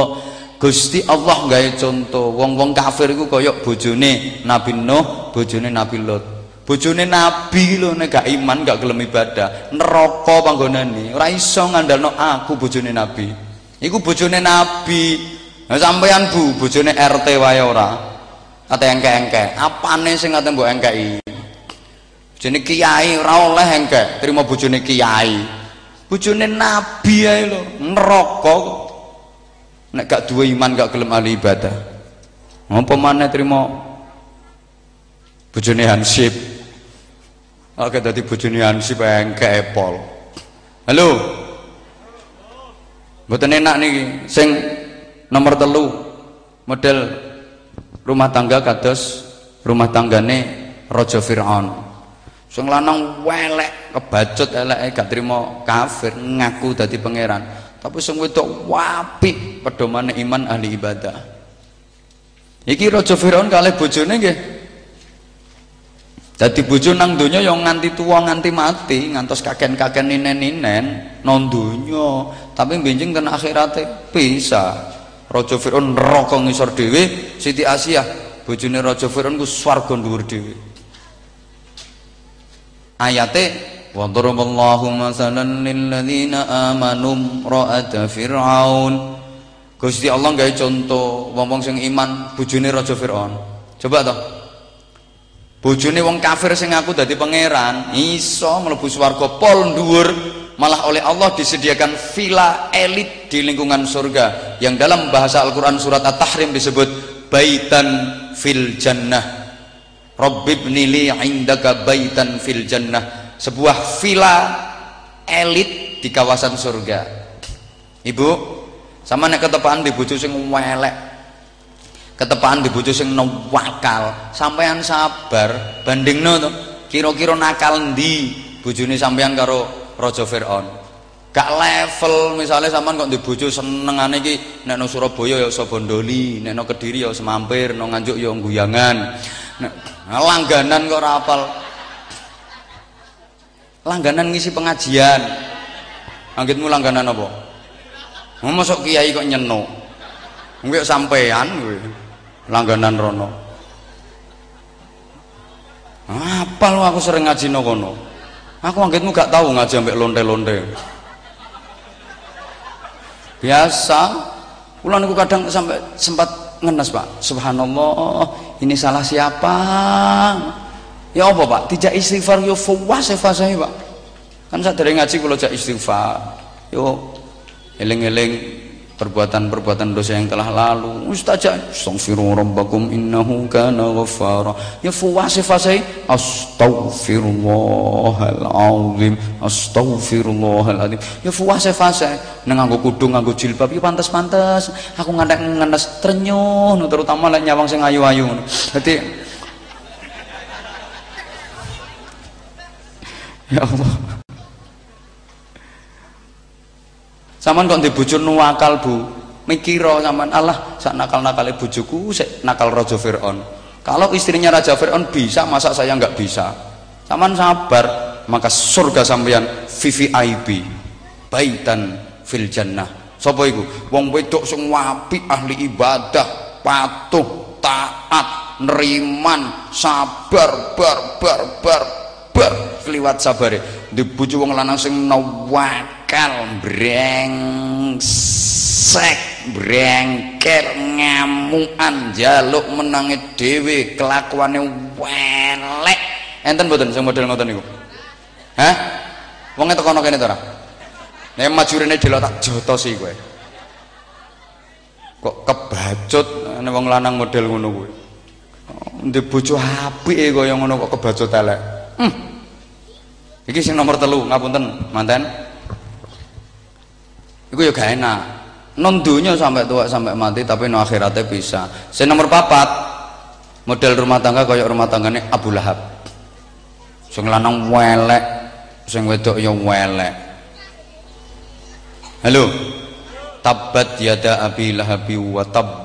Gusti Allah gawe contoh wong-wong kafir iku kaya bojone Nabi Nuh, bojone Nabi Lot. Bojone Nabi lho nek gak iman gak gelem ibadah, neraka panggonane. Ora iso ngandalno aku bojone Nabi. Iku bojone Nabi. Nah, sampean Bu, bojone RT wae ora. Kate engke-engke. Apane sing ngate mbok engkeki? Bojone kiai ora oleh engke, terima bojone kiai. Bojone Nabi ae lho, neraka nek gak dua iman gak gelem ahli ibadah apa mana terima bojone Hansip oke dadi bojone Hansip engke epol. Halo? Mboten enak niki sing nomor telu model rumah tangga kados rumah tanggane Raja Fir'aun. Sing lanang welek kebacut eleke gak trimo kafir ngaku dadi pangeran. Tapi sing wedok wapi pedomane iman ahli ibadah. Iki raja Firaun kalih bojone nggih dadi bojo nang donya yang nganti tua nganti mati ngantos kaken-kaken ninen-ninen nang donya tapi benjing ten akhirate bisa raja Firaun neraka ngisor dhewe Siti Asia bojone raja Firaun ku swarga dhuwur dhewe ayate وضرب الله مثلا للذين آمنوا امرأة فرعون Gusti Allah gawe contoh wong-wong sing iman bojone raja Firaun. Coba toh. Bojone wong kafir sing aku dadi pangeran, iso mlebu swarga pol dhuwur, malah oleh Allah disediakan villa elit di lingkungan surga. Yang dalam bahasa Al-Qur'an surat At-Tahrim disebut baitan fil jannah. Rabbibni li indaka baitan fil jannah. Sebuah villa elit di kawasan surga. Ibu sama nek ketepaan di bojo sing welek ketepaan di bojo sing wakal. Sampean sabar bandingno to. Kira-kira nakal ndi bojone sampean karo raja Firaun? Gak level misalnya sampean kok di bojo senengane iki nek no Surabaya ya iso bondoli nek no Kediri ya semampir no Nganjuk ya guyangan nek langganan kok ora apal. Langganan ngisi pengajian. Anggitmu langganan apa? Mau masuk kiai kok nyeno nggak sampean langganan rono apa lu aku sering ngaji no kono aku anggitmu gak tahu ngaji sampai lonte-lonte biasa ulang aku kadang sampai sempat ngenes pak subhanallah ini salah siapa Ya apa Pak? Tidak istighfar yo fuwas saya Pak. Kan saya dari ngaji kalau jak istighfar. Yo eling-eling perbuatan-perbuatan dosa yang telah lalu. Ustaja astaghfiru rabbakum innahu kana ghaffara. Ya fuwasi fasai astaghfirullahal azim astaghfirullahal azim. Ya fuwasi fasai nang nganggo kudung nganggo jilbab ya pantes-pantes. Aku ngantek ngenes trenyuh terutama lek nyawang sing ayu-ayu dadi Ya Allah. Saman kok dibojo nuwakal, Bu. Mikira sampean Allah sak nakal-nakale bojoku sik nakal Raja Firaun. Kalau istrinya Raja Firaun bisa, masa saya nggak bisa? Saman sabar, maka surga sampean VVIP. Baitan fil jannah. Sapa iku? Wong wedok sing apik, ahli ibadah, patuh, taat, neriman, sabar, bar bar bar bar kliwat sabare di bojo wong lanang sing nawakal brengsek brengker ngamukan jaluk menangi dhewe kelakuane welek. Enten mboten sing model ngoten niku? Hah? Wong teko kene to ora nek majurine delok tak jotosi kowe. Kok kebacut nek wong lanang model ngono kuwi? Ndek bojo apike kaya ngono kok kebacut elek? Hmm. iki sing nomor telu ngapunten manten iku ya gak enak. Non dunya sampai tua sampai mati tapi no akhiratnya bisa. Sing nomor papat. Model rumah tangga kaya rumah tanggane Abu Lahab. Sing lanang welek sing wedok ya welek. Halo? Tabat yada abi lahabi wa tab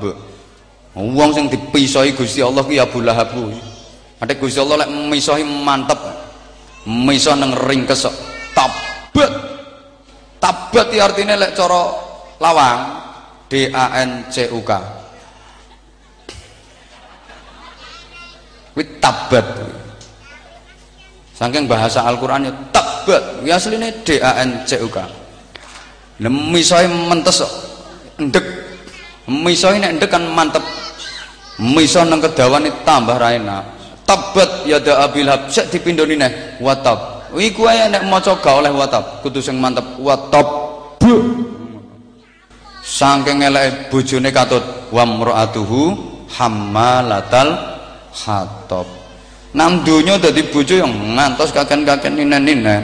wong sing dipisoi Gusti Allah ki Abu Lahab kuwi Ate Gusti Allah lek misoi mantep. Miso nang ring kesok tabat ya artinya lek cara lawang. D A N C U K. Kuwi tabat saking bahasa Al-Qur'an ya tabat ya asline D A N C U K. Misoe mentes ndek. Misoe nek ndek kan mantep. Miso nang kedawan tambah ra enak. Tabat yada abil hab. Sik dipindoni neh watab iku ae nek maca ga oleh watab kudu sing mantep watab saking eleke bojone katut wa mraatuhu hammalatal hatab nang donya dadi bojo yang ngantos kaken-kaken ninen-ninen.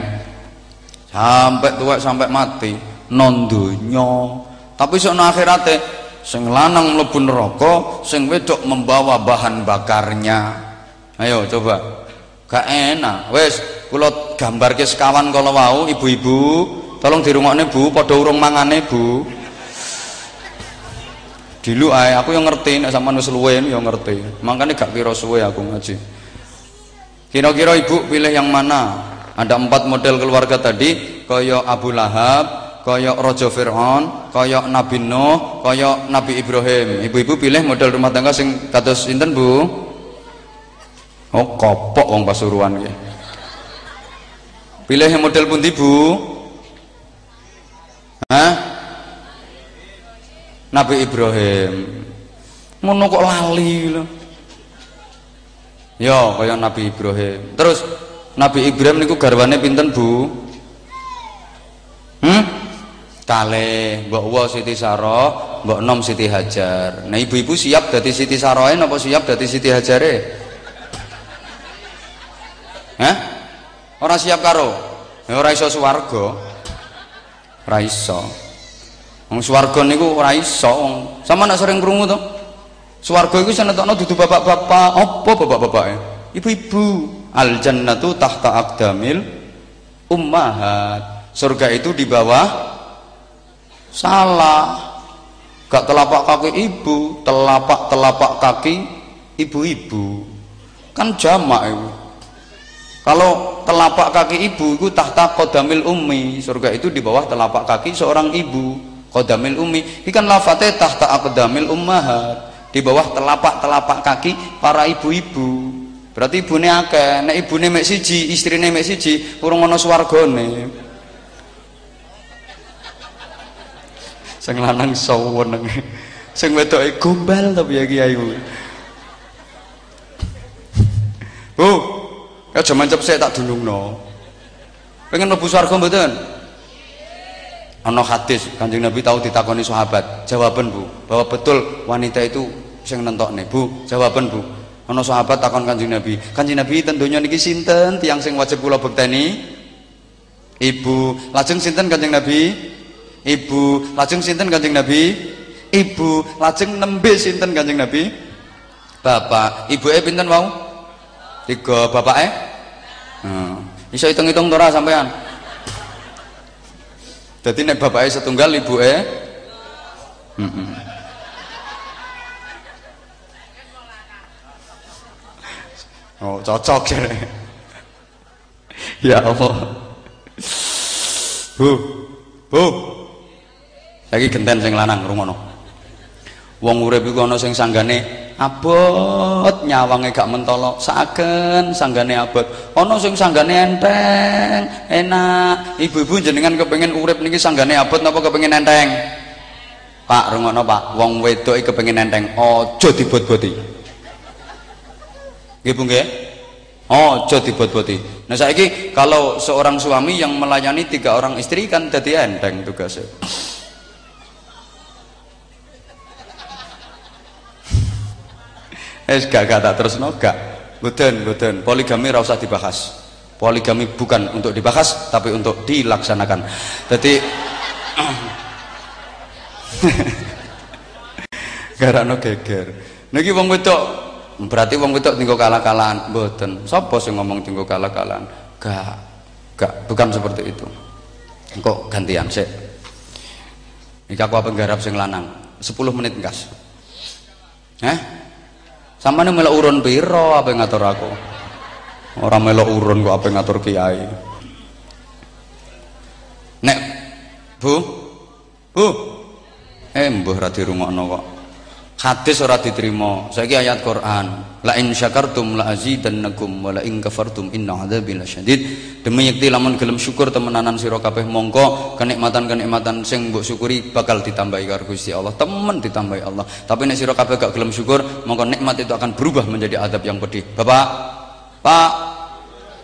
Sampai tua sampai mati non donya. Tapi sono akhirate sing lanang mlebu neraka sing wedok membawa bahan bakarnya. Ayo coba. Gak enak. Wes kula gambarke sekawan kala wau ibu-ibu. Tolong dirungokne Bu. Padha urung mangane Bu. Dilu ae aku yang ngerti nek sampean wis luwe yang ngerti. Makanya gak kira suwe aku ngaji. Kira-kira ibu pilih yang mana? Ada empat model keluarga tadi. Kaya Abu Lahab kaya Raja Fir'aun, kaya Nabi Nuh, kaya Nabi Ibrahim. Ibu-ibu pilih model rumah tangga sing kados sinten, Bu? Oh, kopok wong Pasuruan iki. Pilih model pundi, Bu? Hah? Nabi Ibrahim. Ngono kok lali lho. Ya, kaya Nabi Ibrahim. Terus Nabi Ibrahim niku garwane pinten, Bu? Hmm? Kale, Mbok Wa Siti Saro, Mbok Nom Siti Hajar. Nah, ibu-ibu siap dadi Siti Saroe napa siap dadi Siti Hajare? Hah? Ora siap karo? Ya ora iso swarga. Ora iso. Wong swarga niku ora iso. Sama nak sering krungu to? Swarga iku senetokno dudu bapak-bapak, apa bapak-bapake? Ibu-ibu. Al jannatu tahta aqdamil ummahat. Surga itu di bawah salah gak telapak kaki ibu telapak telapak kaki ibu-ibu kan jamak itu kalau telapak kaki ibu itu tahta kodamil ummi. Surga itu di bawah telapak kaki seorang ibu kodamil ummi. Ini kan lafadznya tahta akodamil ummahat di bawah telapak telapak kaki para ibu-ibu. Berarti ibunya akeh. Nek ibune mek siji istrine mek siji urung ana swargane. Sing lanang saweneng sing wedoke gombal tapi ya kiai Bu ya jaman cep saya tak dulungno pengen mlebu swarga mboten? Ana hadis Kanjeng Nabi tahu ditakoni sahabat. Jawaban Bu bahwa betul wanita itu sing nentokne. Bu jawaban Bu. Ana sahabat takon Kanjeng Nabi. Kanjeng Nabi tentunya niki sinten? Tiang sing wajib kula bekteni? Ibu. Lajeng sinten Kanjeng Nabi? Ibu. Lajeng sinten Kanjeng Nabi? Ibu. Lajeng nembe sinten Kanjeng Nabi? Bapak, ibuke pinten wau? Tiga bapake? Hmm. Iso hitung-hitung ora sampean? Dadi nek bapake setunggal ibuke Heeh. Hmm. Oh, cocok ya. ya Allah. Bu, bu, lagi genten sing lanang rungono wong urip iku ana sing sanggane abot nyawange gak mentolo. Saken sanggane abot. Ana sing sanggane enteng enak. Ibu-ibu jenengan kepengin urip niki sanggane abot napa kepengin enteng? Pak rungono Pak. Wong wedok iki kepengin enteng. Aja dibot-boti. Nggih Bu nggih. Aja dibot-boti. Nah saiki kalau seorang suami yang melayani tiga orang istri kan jadi enteng tugasnya Es gak gak tak terus no gak. Buten buten. Poligami ora usah dibahas. Poligami bukan untuk dibahas tapi untuk dilaksanakan. Jadi no geger. Niki wong wedok berarti wong wedok tinggal kalah-kalahan mboten. Sapa sing ngomong tinggal kalah-kalahan? Gak. Gak, bukan seperti itu. Kok gantian sih? nikah aku apa garap sing lanang 10 menit gas eh sama nih melok urun piro apa yang ngatur aku? Orang melok urun kok apa yang ngatur kiai? Nek bu? Bu? Eh mbah ra dirungokno kok hadis ora diterima. Saiki ayat Quran. La in syakartum la azidannakum wa la in kafartum inna adzabi lasyadid demi yakti lamun gelem syukur temenanan sira kabeh mongko kenikmatan-kenikmatan sing mbok syukuri bakal ditambahi karo Gusti Allah. Temen ditambahi Allah. Tapi nek sira kabeh gak gelem syukur mongko nikmat itu akan berubah menjadi adab yang pedih. Bapak? Pak?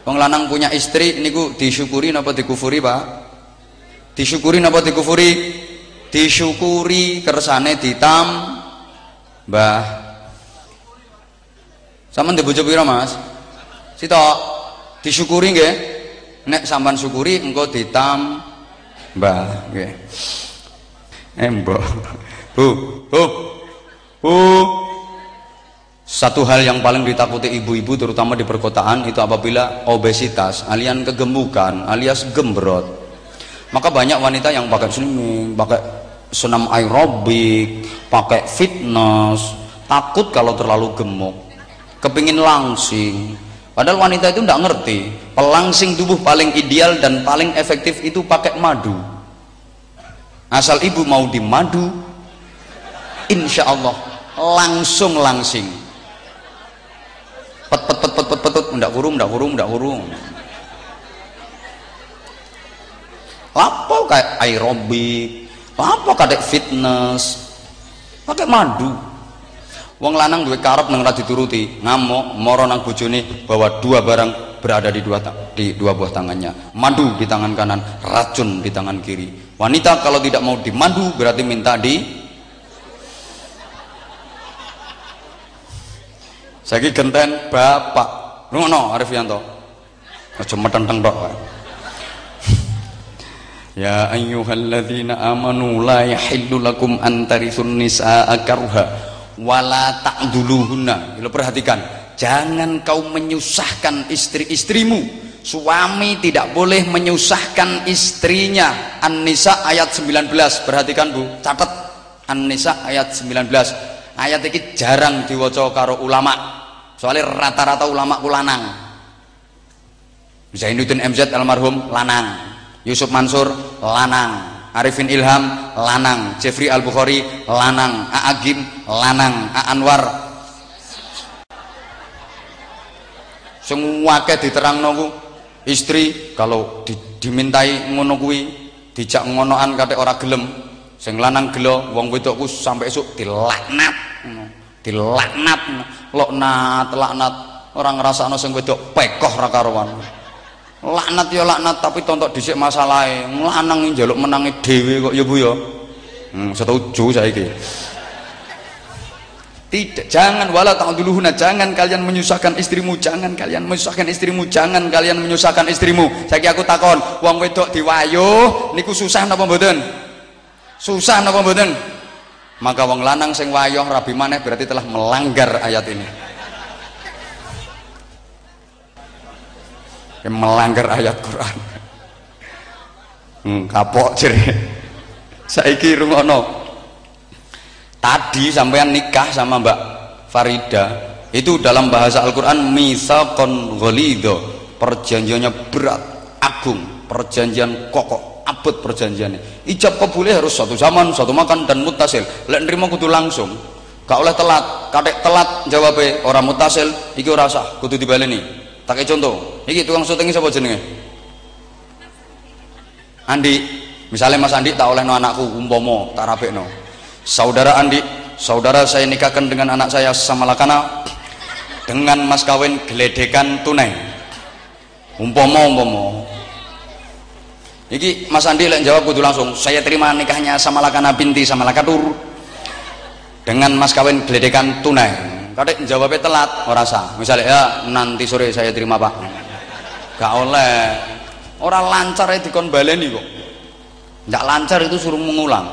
Wong lanang punya istri niku disyukuri napa dikufuri Pak? Disyukuri napa dikufuri? Disyukuri kersane ditam Mbah. Sampeyan di bojo pira, Mas? Sitok. Disyukuri nggih. Nek sampean syukuri engko ditam Mbah, nggih. Eh, mbok. Bu, bu. Bu. Satu hal yang paling ditakuti ibu-ibu terutama di perkotaan itu apabila obesitas, alias kegemukan, alias gembrot. Maka banyak wanita yang pakai slimming, pakai senam aerobik, pakai fitness, takut kalau terlalu gemuk, kepingin langsing. Padahal wanita itu tidak ngerti, pelangsing tubuh paling ideal dan paling efektif itu pakai madu. Asal ibu mau di madu, insya Allah langsung langsing. Pet pet pet pet pet pet, pet. ndak kurung, ndak kurung, ndak kurung. Apa kayak aerobik, apa kadek fitness? Pakai madu. Wong lanang duwe karep nang ora dituruti ngamuk moro nang bojone bahwa dua barang berada di dua di dua buah tangannya. Madu di tangan kanan racun di tangan kiri. Wanita kalau tidak mau dimandu berarti minta di saya genten bapak. Rungono Arif Yanto. Aja metenteng tok Ya ayyuhalladzina amanu la yahillu lakum an tarithun nisaa karha wala ta'duluhunna. Lo perhatikan, jangan kau menyusahkan istri-istrimu. Suami tidak boleh menyusahkan istrinya. An-Nisa ayat 19. Perhatikan Bu, catat An-Nisa ayat 19. Ayat ini jarang diwaca karo ulama. Soalnya rata-rata ulama kulanang. Zainuddin MZ almarhum lanang Yusuf Mansur lanang. Arifin Ilham lanang. Jeffrey Al Bukhari lanang. A. Agim lanang. A. Anwar. Semua ke diterang nunggu istri kalau di, dimintai ngono kuwi dijak ngonoan kate ora gelem. Sing lanang gelo wong wedokku sampai esuk dilaknat. Dilaknat loknat laknat. Orang ngrasakno sing wedok pekoh ra karuan laknat ya laknat tapi tontok dhisik masalahe. Lanang njaluk menangi dhewe kok ya Bu ya. Hmm, setuju saiki. Tidak jangan wala ta'duluhuna jangan kalian menyusahkan istrimu jangan kalian menyusahkan istrimu jangan kalian menyusahkan istrimu. Saiki aku takon wong wedok diwayuh niku susah napa mboten? Susah napa mboten? Maka wong lanang sing wayuh rabi maneh berarti telah melanggar ayat ini melanggar ayat Quran. Hmm, kapok jadi saiki rungono. Tadi sampean nikah sama Mbak Farida itu dalam bahasa Al-Quran misakon golido perjanjiannya berat agung. Perjanjian kokoh abot perjanjiannya. Ijab kabulnya harus satu zaman satu makan dan mutasil. Lek nerima kudu langsung. Gak oleh telat. Kadek telat jawabnya orang mutasil. Iki ora sah kudu dibaleni tak contoh. Iki tukang syuting siapa jenenge? Andi. Misalnya Mas Andi tak oleh no anakku umpomo tak no saudara Andi saudara saya nikahkan dengan anak saya sama lakana dengan mas kawin geledekan tunai. Umpomo umpomo iki Mas Andi lek jawab kudu langsung saya terima nikahnya sama lakana binti sama lakatur dengan mas kawin geledekan tunai kadek jawabnya telat orang sah. Misalnya ya nanti sore saya terima pak. Gak oleh. Orang lancar itu kon baleni kok. Tidak lancar itu suruh mengulang.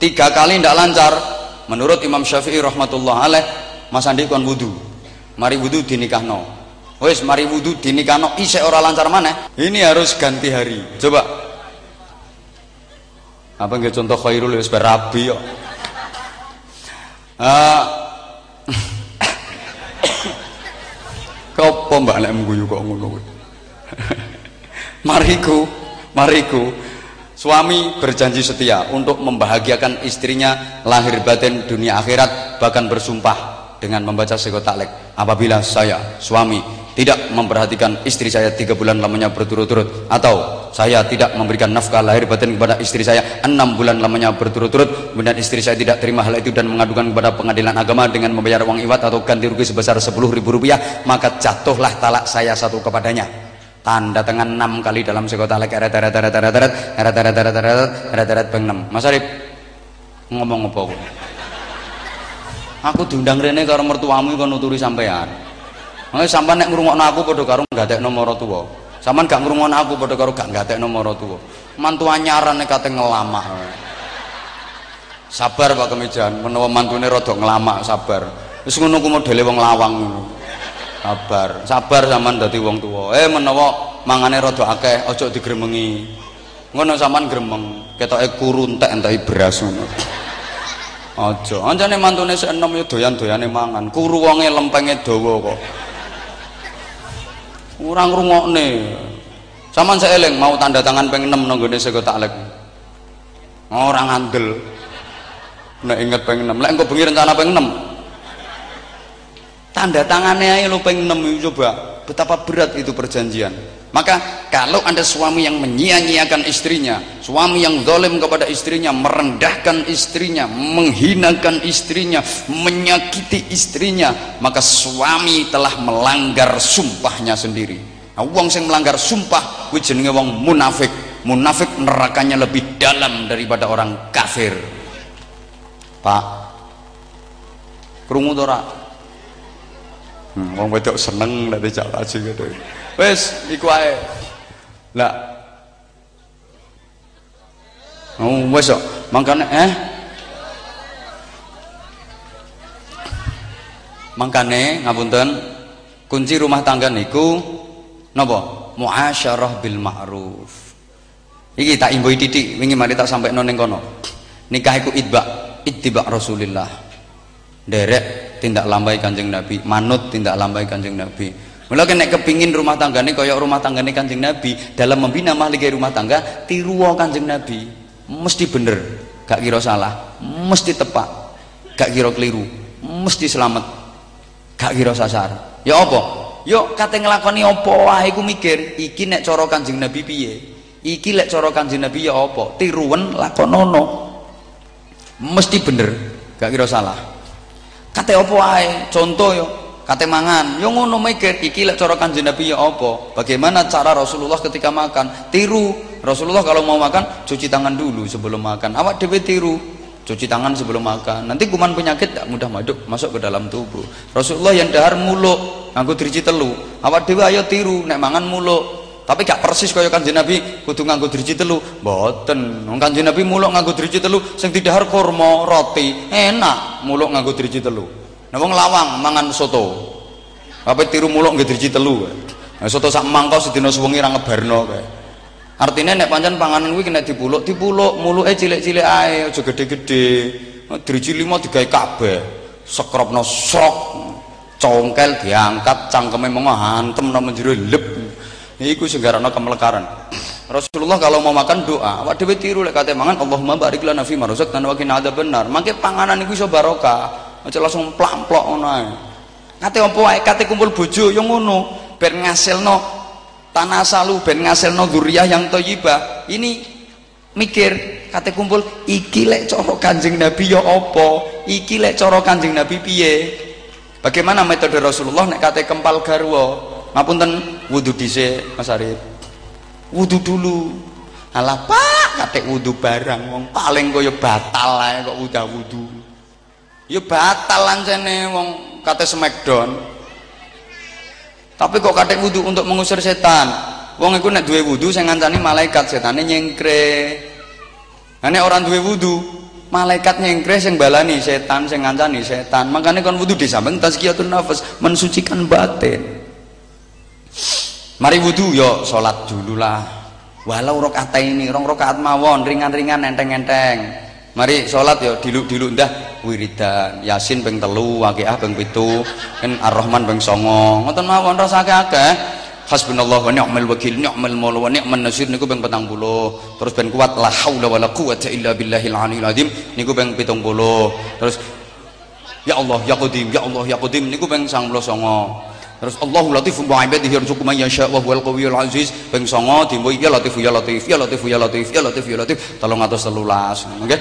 Tiga kali tidak lancar menurut Imam Syafi'i rahmatullah alaih Mas Andi kon wudhu mari wudhu dinikah no wes mari wudhu dinikah no isi orang lancar mana ini harus ganti hari. Coba. Apa nggih contoh khairul? Wis berabi kok. Ah. Kopo mbak nek mengguyu kok ngono kuwi. mariku, mariku Suami berjanji setia untuk membahagiakan istrinya lahir batin dunia akhirat bahkan bersumpah dengan membaca sekotak lek apabila saya suami tidak memperhatikan istri saya tiga bulan lamanya berturut-turut atau saya tidak memberikan nafkah lahir batin kepada istri saya enam bulan lamanya berturut-turut kemudian istri saya tidak terima hal itu dan mengadukan kepada pengadilan agama dengan membayar uang iwat atau ganti rugi sebesar sepuluh ribu rupiah maka jatuhlah talak saya satu kepadanya tanda tangan enam kali dalam sekota lek eret eret eret eret eret eret eret eret eret eret eret beng enam Mas Arif ngomong apa aku diundang rene karo mertuamu kok nuturi sampean Makanya sampean nek ngrungokno aku padha karo nggatekno maratuwa sampean gak ngrungokno aku padha karo gak nggatekno maratuwa mantu anyaran nek kate ngelamak. Sabar Pak Kemijan menawa mantune rada ngelamak sabar. Wis ngono ku modele wong lawang ngono. Sabar. Sabar sampean dadi wong tua eh menawa mangane rada akeh aja digremengi. Ngono sampean gremeng. Ketoke kuru entek enteki beras ngono. Aja anjane mantune sik enom yo doyan-doyane mangan. Kuru wonge lempenge dawa kok ora ngrungokne sampean eling mau tanda tangan ping 6 nang gone sego taklek ora ngandel. Nek inget ping 6 lek engko bengi rencana ping 6 tanda tangannya aja lo pengen nemu coba. Betapa berat itu perjanjian maka kalau ada suami yang menyia-nyiakan istrinya suami yang zalim kepada istrinya merendahkan istrinya menghinakan istrinya menyakiti istrinya maka suami telah melanggar sumpahnya sendiri. Nah, wong yang melanggar sumpah kuwi jenenge wong munafik. Munafik nerakanya lebih dalam daripada orang kafir. Pak krungu ora Hmm, wong wedok seneng nek dijak kaji gitu. Wis iku ae. Lah. Oh, wis kok. Mangkane eh Mangkane ngapunten kunci rumah tangga niku napa? Muasyarah bil ma'ruf. Iki tak imboi titik wingi mari tak sampai ning kono. Nikah iku idba, ittiba Rasulillah. Derek tindak lambai kanjeng Nabi manut tindak lambai kanjeng Nabi Mula kena kepingin rumah tangga ini kaya rumah tangga ini kanjeng Nabi dalam membina mahligai rumah tangga tiru kanjeng Nabi. Mesti bener gak kira salah. Mesti tepat gak kira keliru. Mesti selamat gak kira sasar. Ya apa? Yuk kata ngelakoni apa wah aku mikir iki nek coro kanjeng Nabi piye? Iki lek coro kanjeng Nabi ya apa? Tiruan lakonono. Mesti bener gak kira salah. Kate apa wae? Contoh yo kate mangan. Yo ngono mikir iki lek cara kanjeng Nabi ya apa? Bagaimana cara Rasulullah ketika makan? Tiru. Rasulullah kalau mau makan cuci tangan dulu sebelum makan. Awak dhewe tiru cuci tangan sebelum makan. Nanti kuman penyakit tidak mudah masuk masuk ke dalam tubuh. Rasulullah yang dahar muluk nganggo driji telu. Awak dhewe ayo tiru nek mangan muluk. Tapi gak persis kaya kanjeng Nabi kudu nganggo driji telu. Mboten. Wong kanjeng Nabi muluk nganggo driji telu sing didahar kurma roti. Enak muluk nganggo driji telu nah lawang mangan soto. Apa tiru muluk nggo driji telu. Nah, soto sak mangkok sedina suwengi ra ngebarno kae. Artinya nek pancen panganan kuwi kena dipuluk dipuluk muluke cilik-cilik ae aja gede-gede. Driji lima digawe kabeh sekropno sok congkel diangkat cangkeme monggo hantem nang jero lep. Iku sing garana kemelekaran. Rasulullah kalau mau makan doa. Awak dhewe tiru lek kate mangan Allahumma barik lana fi ma razaqtana wa qina benar mangke panganan iku iso barokah aja langsung plamplok ngono ae. Kate opo wae? Kate kumpul bojo yo ngono. Ben ngasilno tanah salu ben ngasilno dzurriyyah yang thayyibah. Ini mikir kate kumpul iki lek cara Kanjeng Nabi yo apa? Iki lek cara Kanjeng Nabi piye? Bagaimana metode Rasulullah nek kate kempal garwa? Ngapunten wudhu dhisik Mas Arif. Wudhu dulu. Alah pak wudhu barang wong paling kaya batal ae kok udah wudhu ya batal lancene wong kate smackdown. Tapi kok katek wudhu untuk mengusir setan? Wong iku nek duwe wudhu sing ngancani malaikat setane nyengkre. Ane orang duwe wudhu malaikat nyengkre sing balani setan sing ngancani setan. Makanya kon wudhu di samping tazkiyatun nafas mensucikan batin. Mari wudhu yo sholat dulu lah walau rakaat ini rong rakaat mawon ringan-ringan enteng-enteng mari sholat ya diluk-diluk dah wiridan yasin ping telu waqiah ping pitu kan ar-rahman ping songo. Ngoten mawon rasa akeh hasbunallah wa ni'mal wakil ni'mal maula wa ni'man nasir niku ping 40 terus ben kuat la haula wala quwata illa billahil aliyil azim niku ping 70 terus ya Allah ya qadim ya Allah ya qadim niku ping 99 terus Allahu latifun bi ibadihi yarzuqu man yasha wa huwal qawiyul aziz. Ping 9 dimbo ya latif ya latif ya latif ya latif ya latif ya latif. 313 nggih.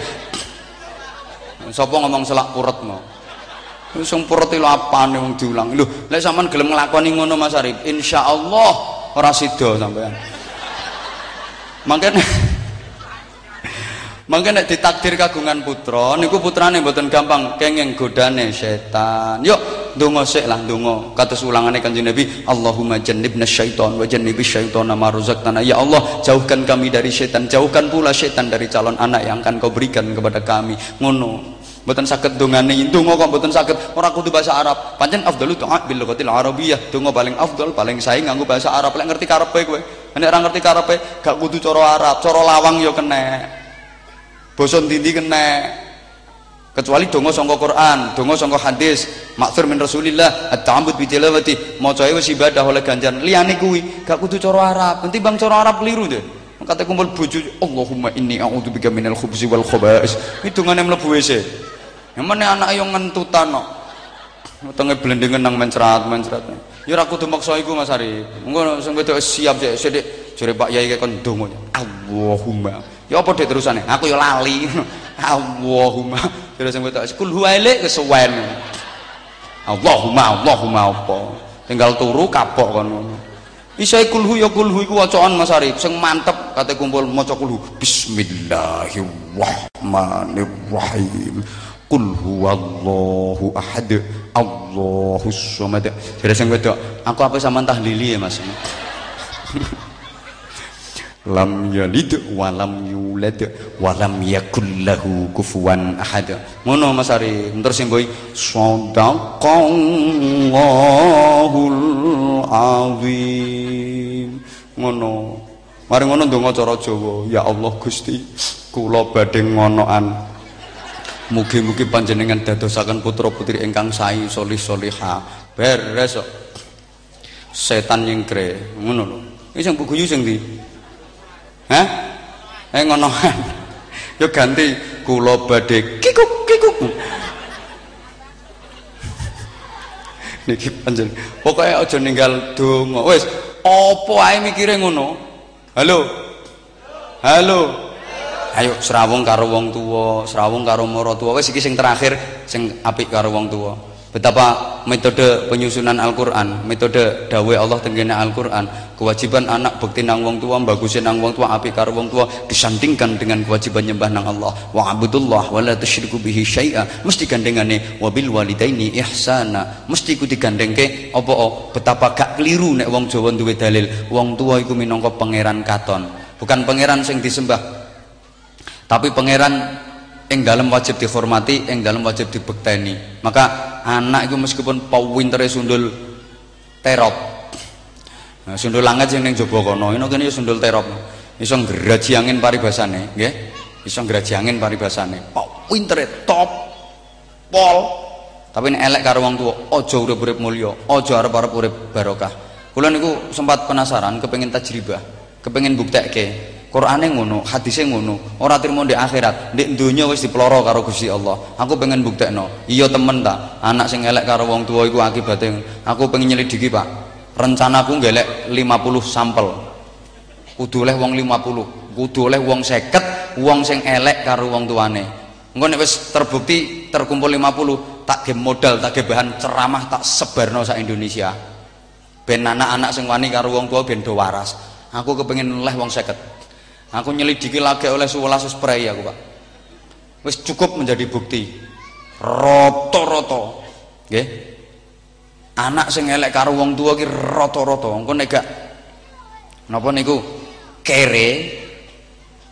Sapa ngomong selak puret mau sing puret lho apane wong diulang? Lho lek sampean gelem nglakoni ngono Mas Arif insyaallah ora sida sampean. Mangkene Mangke nek ditakdir kagungan putra niku putrane mboten gampang kenging godane setan. Yuk donga sik lah donga. Kados ulangane Kanjeng Nabi, Allahumma jannibna syaiton wa jannibis syaitona ma razaqtana. Ya Allah, jauhkan kami dari setan, jauhkan pula setan dari calon anak yang akan Kau berikan kepada kami. Ngono. Mboten saged dongane donga kok mboten saged ora kudu bahasa Arab. Pancen afdalu du'a bil lughatil arabiyyah. Donga paling afdal, paling sae nganggo bahasa Arab. Lek ngerti karepe kowe. Nek ora ngerti karepe gak kudu cara Arab, cara lawang ya kena basa ndi kena kecuali donga sangka Quran, donga sangka hadis, maksur min Rasulillah, at-ta'abbud bi tilawati, maca wis ibadah oleh ganjaran. Liyane kuwi gak kudu cara Arab. Nanti bang cara Arab keliru deh. Kata kumpul bojo, Allahumma inni a'udzubika minal khubzi wal khaba'is. Itu ngene mlebu WC. Yang mana anak yang ngentutan kok. Tenge blendengen nang mencrat-mencrat. Ya ora kudu maksa iku Mas Arif. Engko sing siap sik sithik jare Pak Yai kon donga. Allahumma ya apa dek terusane? Aku ya lali. Allahumma. Terus sing wetok kul huwa ilik kesuwen Allahumma Allahumma apa? Tinggal turu kapok kono. Isa kulhu ya kulhu iku wacaan Mas Arif. Sing mantep kate kumpul maca kulhu bismillahirrahmanirrahim. Qul huwallahu ahad Allahus samad. Jadi sing wedok, aku apa sama tahlili ya Mas. Lam yalid wa lam yulad wa lam yakul lahu kufuwan ahad. Ngono Mas Ari. Terus sing boy sadaqallahul azim. Ngono. Mari ngono ndonga cara Jawa. Ya Allah Gusti kula badhe ngonoan mugi-mugi panjenengan dadosaken putra-putri ingkang sae solih soliha beres setan nyengkre ngono lho. Iki sing guyu sing ndi Hah? Eh ngono. Yo ganti kula badhe kikuk kikuk. Niki panjen. Pokoke aja ninggal donga. Wis, apa ae mikire ngono? Halo. Halo. Ayo serawung karo wong tuwa, serawung karo mara tuwa. Wis iki sing terakhir sing apik karo wong tuwa. Betapa metode penyusunan Al-Qur'an, metode dawai Allah tenggene Al-Qur'an, kewajiban anak bukti nang wong tua, bagusin nang wong tua, api karo wong tua disandingkan dengan kewajiban nyembah nang Allah. Wa abudullah wa la bihi syai'a. Mesti gandengane wa bil walidaini ihsana. Mesti ku digandengke apa betapa gak keliru nek wong Jawa duwe dalil. Wong tua iku minangka pangeran katon, bukan pangeran sing disembah. Tapi pangeran yang dalam wajib dihormati, yang dalam wajib dibekteni. Maka anak itu meskipun pawintere sundul terop. Nah, sundul langit sing ning jaba kono, ini kene ya sundul terop. Iso ngraji angin paribasane, nggih. Iso ngraji angin paribasane. Pawintere top pol. Tapi ini elek karo wong tuwa, aja urip-urip mulya, aja arep-arep urip barokah. Kula niku sempat penasaran, kepengin tajribah, kepengin buktekke Qur'ane ngono, hadise ngono. Ora trimo ndek akhirat, ndek donya wis diploro karo Gusti Allah. Aku pengen buktekno. Iya temen ta, anak sing elek karo wong tua iku akibate. Aku pengen nyelidiki, Pak. Rencanaku ngelek 50 sampel. Kudu oleh wong 50, kudu oleh wong 50, wong sing elek karo wong tuane. Engko nek wis terbukti terkumpul 50, tak ge modal, tak ge bahan ceramah tak sebarno sak Indonesia. Ben anak-anak sing wani karo wong tua ben do waras. Aku kepengin oleh wong 50 aku nyelidiki lagi oleh sewelas spray aku pak. Wis cukup menjadi bukti. Roto-roto. Nggih. Anak sing elek karo wong tua ki roto-roto. Engko nek napa niku? Kere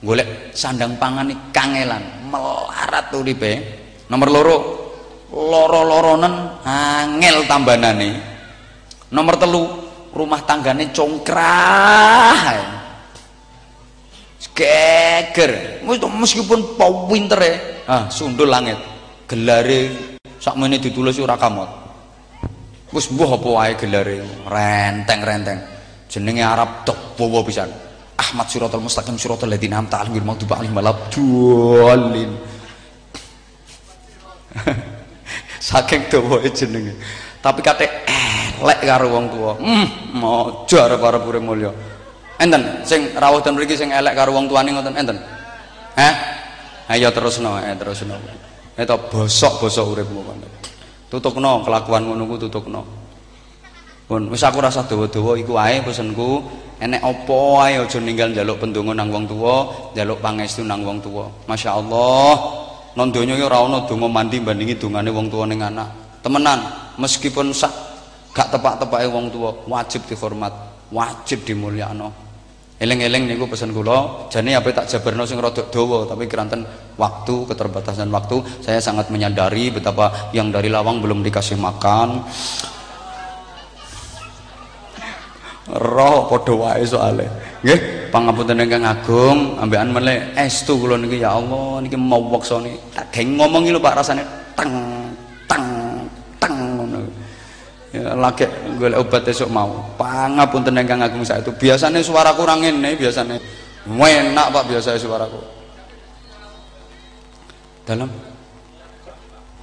golek sandang pangan kangelan melarat uripe. Nomor loro loro-loronen angel tambanane. Nomor telu rumah tanggane congkrah ceger meskipun pinter ya. Ah. Sundul langit. Gelare sakmene ditulis ora kamot. Wis mbuh apa wae gelare? Renteng-renteng. Jenenge Arab tok bawa pisan. Ahmad siratal mustaqim siratal ladzina an'amta 'alaihim maghdubi 'alaihim waladdallin saking dawae jenenge. Tapi kate elek karo wong tuwa. Hmm mojo arep-arep urip mulya enten sing rawuh ten mriki sing elek karo wong tuane ngoten enten. Heh ayo terusno eh terusno. Eta bosok-bosok uripmu kon tutukno kelakuan ngono ku tutukno. Pun wis aku rasa dawa-dawa iku ae pesenku enek apa ae aja ninggal njaluk pendonga nang wong tuwa njaluk pangestu nang wong tuwa. Masyaallah non donya ya ora ana donga mandi bandingi dongane wong tuwa ning anak. Temenan meskipun sak gak tepak-tepake wong tuwa wajib dihormat wajib dimulyakno eling-eling niku pesen kula jane apa tak jabarno sing rada dawa tapi keranten waktu keterbatasan waktu saya sangat menyadari betapa yang dari lawang belum dikasih makan. Roh padha wae soalé nggih pangapunten ingkang agung ambekan meneh estu kula niki ya Allah niki mau weksane tak geng ngomongi lho Pak rasane teng teng teng ngono. Ya lagi golek obat esuk mau. Pangapunten ingkang agung saya itu biasanya suara kurang ini biasanya enak Pak biasa suaraku. Dalam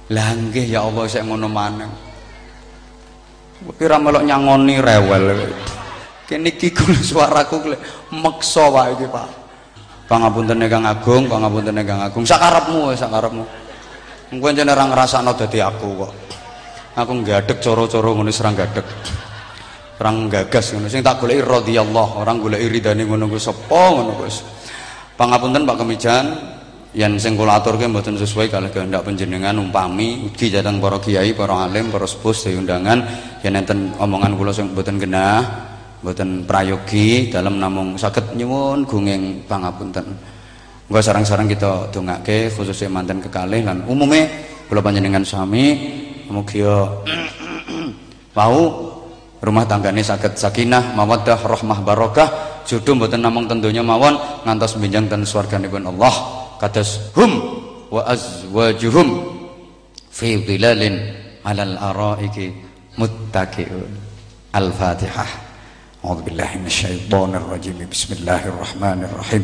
langgih ya Allah saya ngono maneng kira melok nyangoni rewel. Kene iki suaraku kle meksa wae iki Pak. Pangapunten Kang Agung pangapunten Kang Agung. Sakarepmu sakarepmu engko jane ora ngrasakno dadi aku kok aku ngadeg cara-cara ngono serang gadeg orang gagas ngono. Sing tak goleki radhiyallah orang goleki ridane ngono ku sapa ngono wis. Pangapunten Pak Kemijan yang sing kula aturke mboten sesuai kalih kehendak panjenengan umpami ugi datang para kiai para alim para sepuh undangan. Yen enten omongan kula sing mboten genah mboten prayogi dalam namung saged nyuwun gunging pangapunten. Engko sarang-sarang kita dongake khususnya mantan kekalih lan umume kula panjenengan sami mugia mau? Rumah tanggane sakit sakinah mawaddah rahmah barokah. Judul mboten namung tentunya mawon ngantos benjang dan swarganipun Allah. Kados hum wa azwajuhum fi dhilalin alal araiki muttaqiun al-fatihah. A'udzu billahi minasyaitonir rajim bismillahirrahmanirrahim.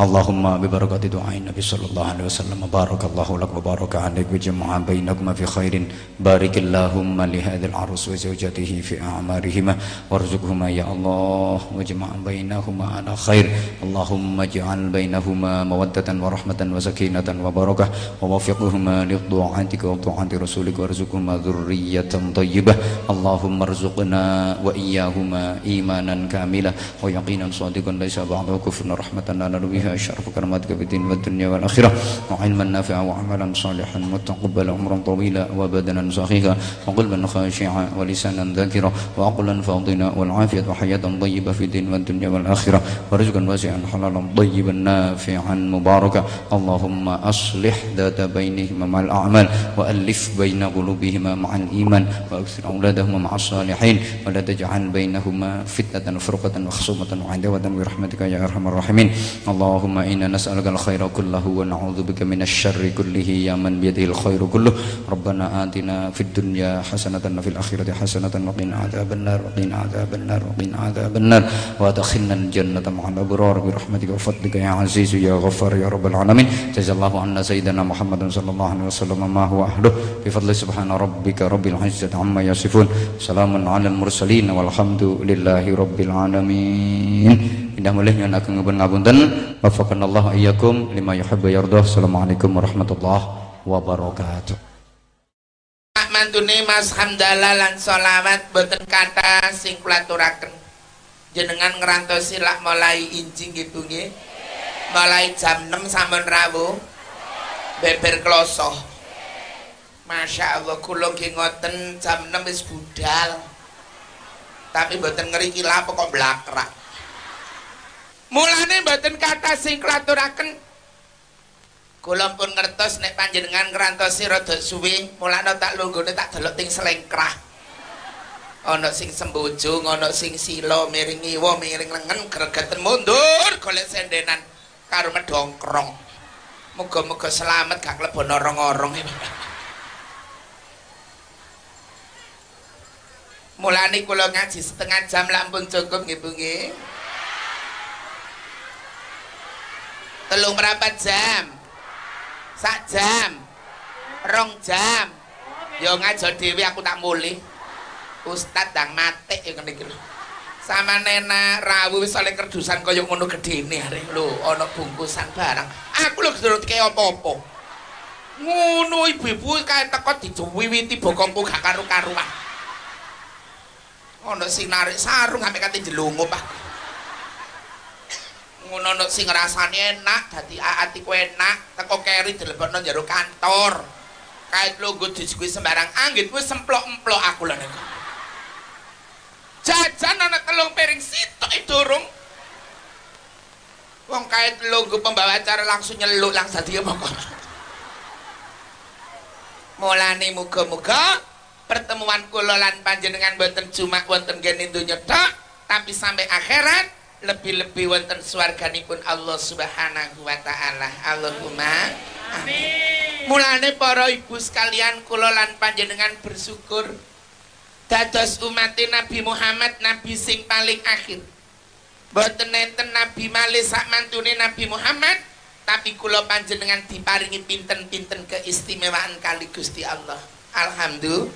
اللهم ببركة دعاء النبي صلى الله عليه وسلم. بارك الله لك وبارك عليك. وجمع بينكما في خير. بارك اللهم لهذا العروس وزوجته في أعمارهما. وارزقهما يا الله. وجمع بينهما على خير. اللهم اجعل بينهما مودة ورحمة وسكينة وبركة. ووفقهما لطاعتك وطاعة رسولك. وارزقهما ذرية طيبة. اللهم ارزقنا وإياهما إيمانا كاملا. ويقينا صادقا. ليس بعده كفر رحمة لنا بها أشرف كرامتك في الدين والدنيا والآخرة. وعلما نافعا وعملا صالحا وتقبل عمرا طويلا وبدنا صحيحا وقلبا خاشعا ولسانا ذاكرا وعقلا فاضلا والعافية وحياة طيبة في الدين والدنيا والآخرة ورزقا واسعا حلالا طيبا نافعا مباركا. اللهم أصلح ذات بينهما مع الأعمال وألف بين قلوبهما مع الإيمان وأكثر أولادهما مع الصالحين ولا تجعل بينهما فتنة وفرقة وخصومة وعداوة برحمتك يا أرحم الراحمين. اللهم إنا نسألك الخير كله ونعوذ بك من الشر كله يا من بيده الخير كله. ربنا آتنا في الدنيا حسنة وفي الآخرة حسنة وقنا عذاب النار وقنا عذاب النار وقنا عذاب النار. وادخلنا الجنة مع الأبرار برحمتك وفضلك يا عزيز يا غفار يا رب العالمين. جزا الله عنا سيدنا محمد صلى الله عليه وسلم ما هو أهله؟ بفضل سبحان ربك رب العزة عما يصفون. سلام على المرسلين والحمد لله رب العالمين. Indah mulih nyuwun ageng ngapunten. Wafaqanallahu iyyakum lima yuhibbu yardah. Assalamualaikum warahmatullahi wabarakatuh.
Mantune Mas Hamdallah lan solawat boten kata sing kulaturaken. Jenengan ngrantosi lak mulai injing gitu nggih. Mulai jam 6 sampun rawuh. Beber kloso. Masya Allah kula nggih ngoten jam 6 wis budal. Tapi mboten ngeriki lapo kok blakrak. Mulane mboten kata sing klaturaken Kula pun ngertos nek panjenengan ngrantosi rada suwi, mulane tak lunggone tak delok ting selengkrah. Ana sing sembojo, ana sing sila miring iwa, miring lengen gregeten mundur golek sendenan karo medongkrong. Muga-muga selamat gak klebono orong-orong. Mulane kula ngaji setengah jam lampun cukup nggih Bu nggih. Telung berapa jam? Sak jam. Rong jam. Yo ngajo dhewe aku tak mulih. Ustad dang mati ya iki lho. Sama nena rawu wis oleh kerdusan kaya ngono gedene arek lho, ana bungkusan barang. Aku lho gedhe kaya apa-apa. Ngono ibu-ibu kae teko dijuwiwiti bokongku gak karu-karuan. ana sing narik sarung sampe kate jelungu pak ngono ana sing rasane enak dadi atiku enak teko keri dilebokno jero kantor. Kait logo dijuki sembarang anggit wis semplok-emplok aku lho niku jajan ana telung piring sitok durung. Wong kait logo pembawa acara langsung nyeluk langsung dadi apa mulane muga-muga pertemuan kula lan panjenengan boten cuma wonten gene donya tok tapi sampai akhirat lebih-lebih wonten swarganipun Allah Subhanahu wa taala. Allahumma amin. Mulane para ibu sekalian kula lan panjenengan bersyukur dados umat Nabi Muhammad nabi sing paling akhir. Boten enten nabi malih sak mantune Nabi Muhammad tapi kula panjenengan diparingi pinten-pinten keistimewaan kali Gusti Allah. Alhamdulillah.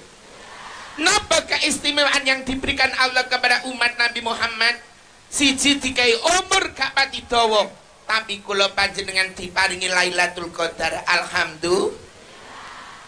Napa keistimewaan yang diberikan Allah kepada umat Nabi Muhammad? Siji dikai umur gak pati dawa, tapi kula panjenengan diparingi Lailatul Qadar. Alhamdulillah.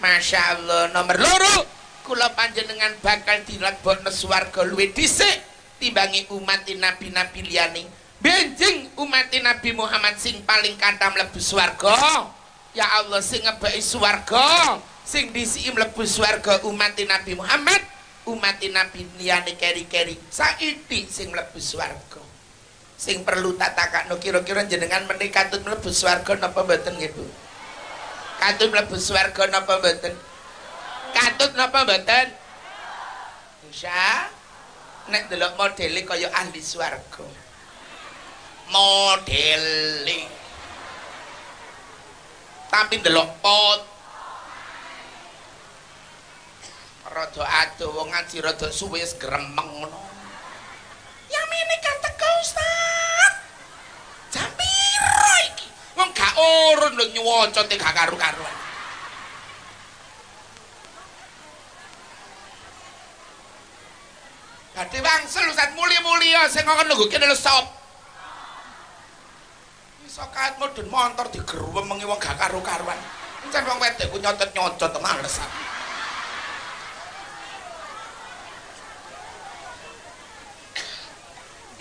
Masya Allah. Nomor loro, kula panjenengan bakal dilebokno swarga luwih dhisik timbangi umat nabi-nabi liyane. Benjing umat Nabi Muhammad sing paling kathah mlebu swarga. Ya Allah sing ngebeki swarga sing disi mlebu swarga umat Nabi Muhammad umat Nabi liyane keri-keri. Saiki sing mlebu swarga. Sing perlu tak takakno kira-kira jenengan menika katut mlebu swarga napa mboten nggih Bu katut mlebu swarga napa mboten? Katut napa mboten? Insya nek delok modele kaya ahli swarga. Modele. Tapi delok pot rada adoh wong ngaji rada suwe gremeng ngono. Ya mene kan teko Ustaz. Jam piro iki? Wong gak urun lho nyuwaca te gak karu-karuan. Badhe wangsul Ustaz mulia-mulia sing ngono lho kene lho sop. Iso kaet mudun montor digeruwem wong gak karu-karuan. Encen wong wedok nyotot-nyotot males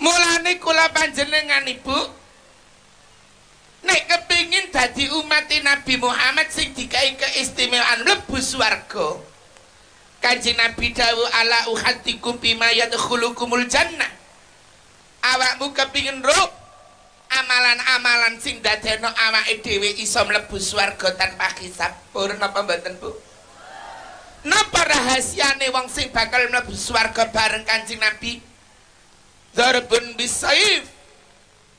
Mulane kula panjenengan Ibu nek kepingin dadi umat Nabi Muhammad sing dikai keistimewaan mlebu swarga. Kanjeng Nabi dawuh ala uhatikum bima yadkhulukumul jannah. Awakmu kepingin roh amalan-amalan sing dadekno awake dhewe iso mlebu swarga tanpa hisab. Purun napa mboten, Bu? Napa rahasiane wong sing bakal mlebu swarga bareng Kanjeng Nabi? Darbun bisaif.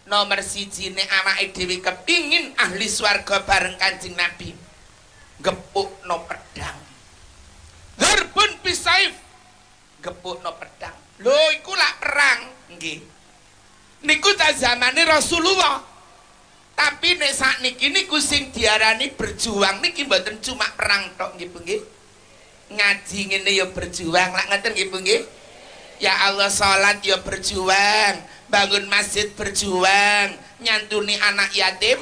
Nomor siji ne awake dhewe kepingin ahli swarga bareng Kanjeng Nabi. Gepuk no pedang. Darbun bisaif. Gepuk no pedang. Lho iku lak perang. Nggih. Niku ta zamane Rasulullah. Tapi nek sak niki niku sing diarani berjuang. Niki mboten cuma perang tok nggih nggih. Ngaji ngene ya berjuang. Lak ngeten nggih nggih Ya Allah salat ya berjuang, bangun masjid berjuang, nyantuni anak yatim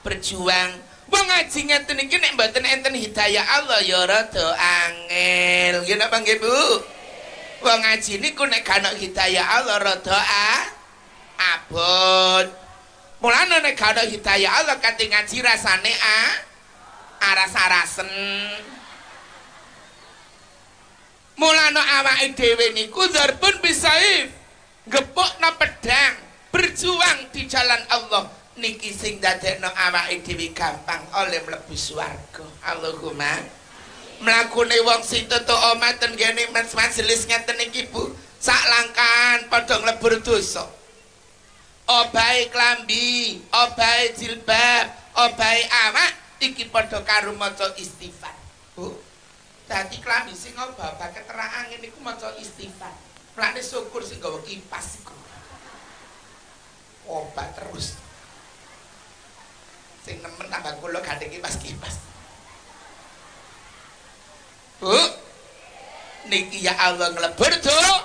berjuang. Wong ngaji ngeten iki nek mboten enten hidayah Allah ya rada angel. Nggih napa nggih Bu? Wong ngaji niku nek gak hidayah Allah rada abot. Mulane nek gak hidayah Allah kanthi ngaji rasane a aras-arasen mulana awake dhewe niku dzarbun bisaif gepukna pedang berjuang di jalan Allah. Niki sing dadekno awake dhewe gampang oleh mlebu swarga. Allahumma mlakune wong sing tutuk omah ten kene majelis ngeten iki Bu. Sak langkan padha nglebur dosa. Obahe klambi obahe jilbab obahe awak iki padha karo maca istighfar. Bu dadi klambi sing obah keterangan ngene iku maca istighfar. Mulane syukur sing gawa kipas iku. Obat terus. Sing nemen tambah kula gandeng kipas kipas Bu niki ya Allah nglebur tuh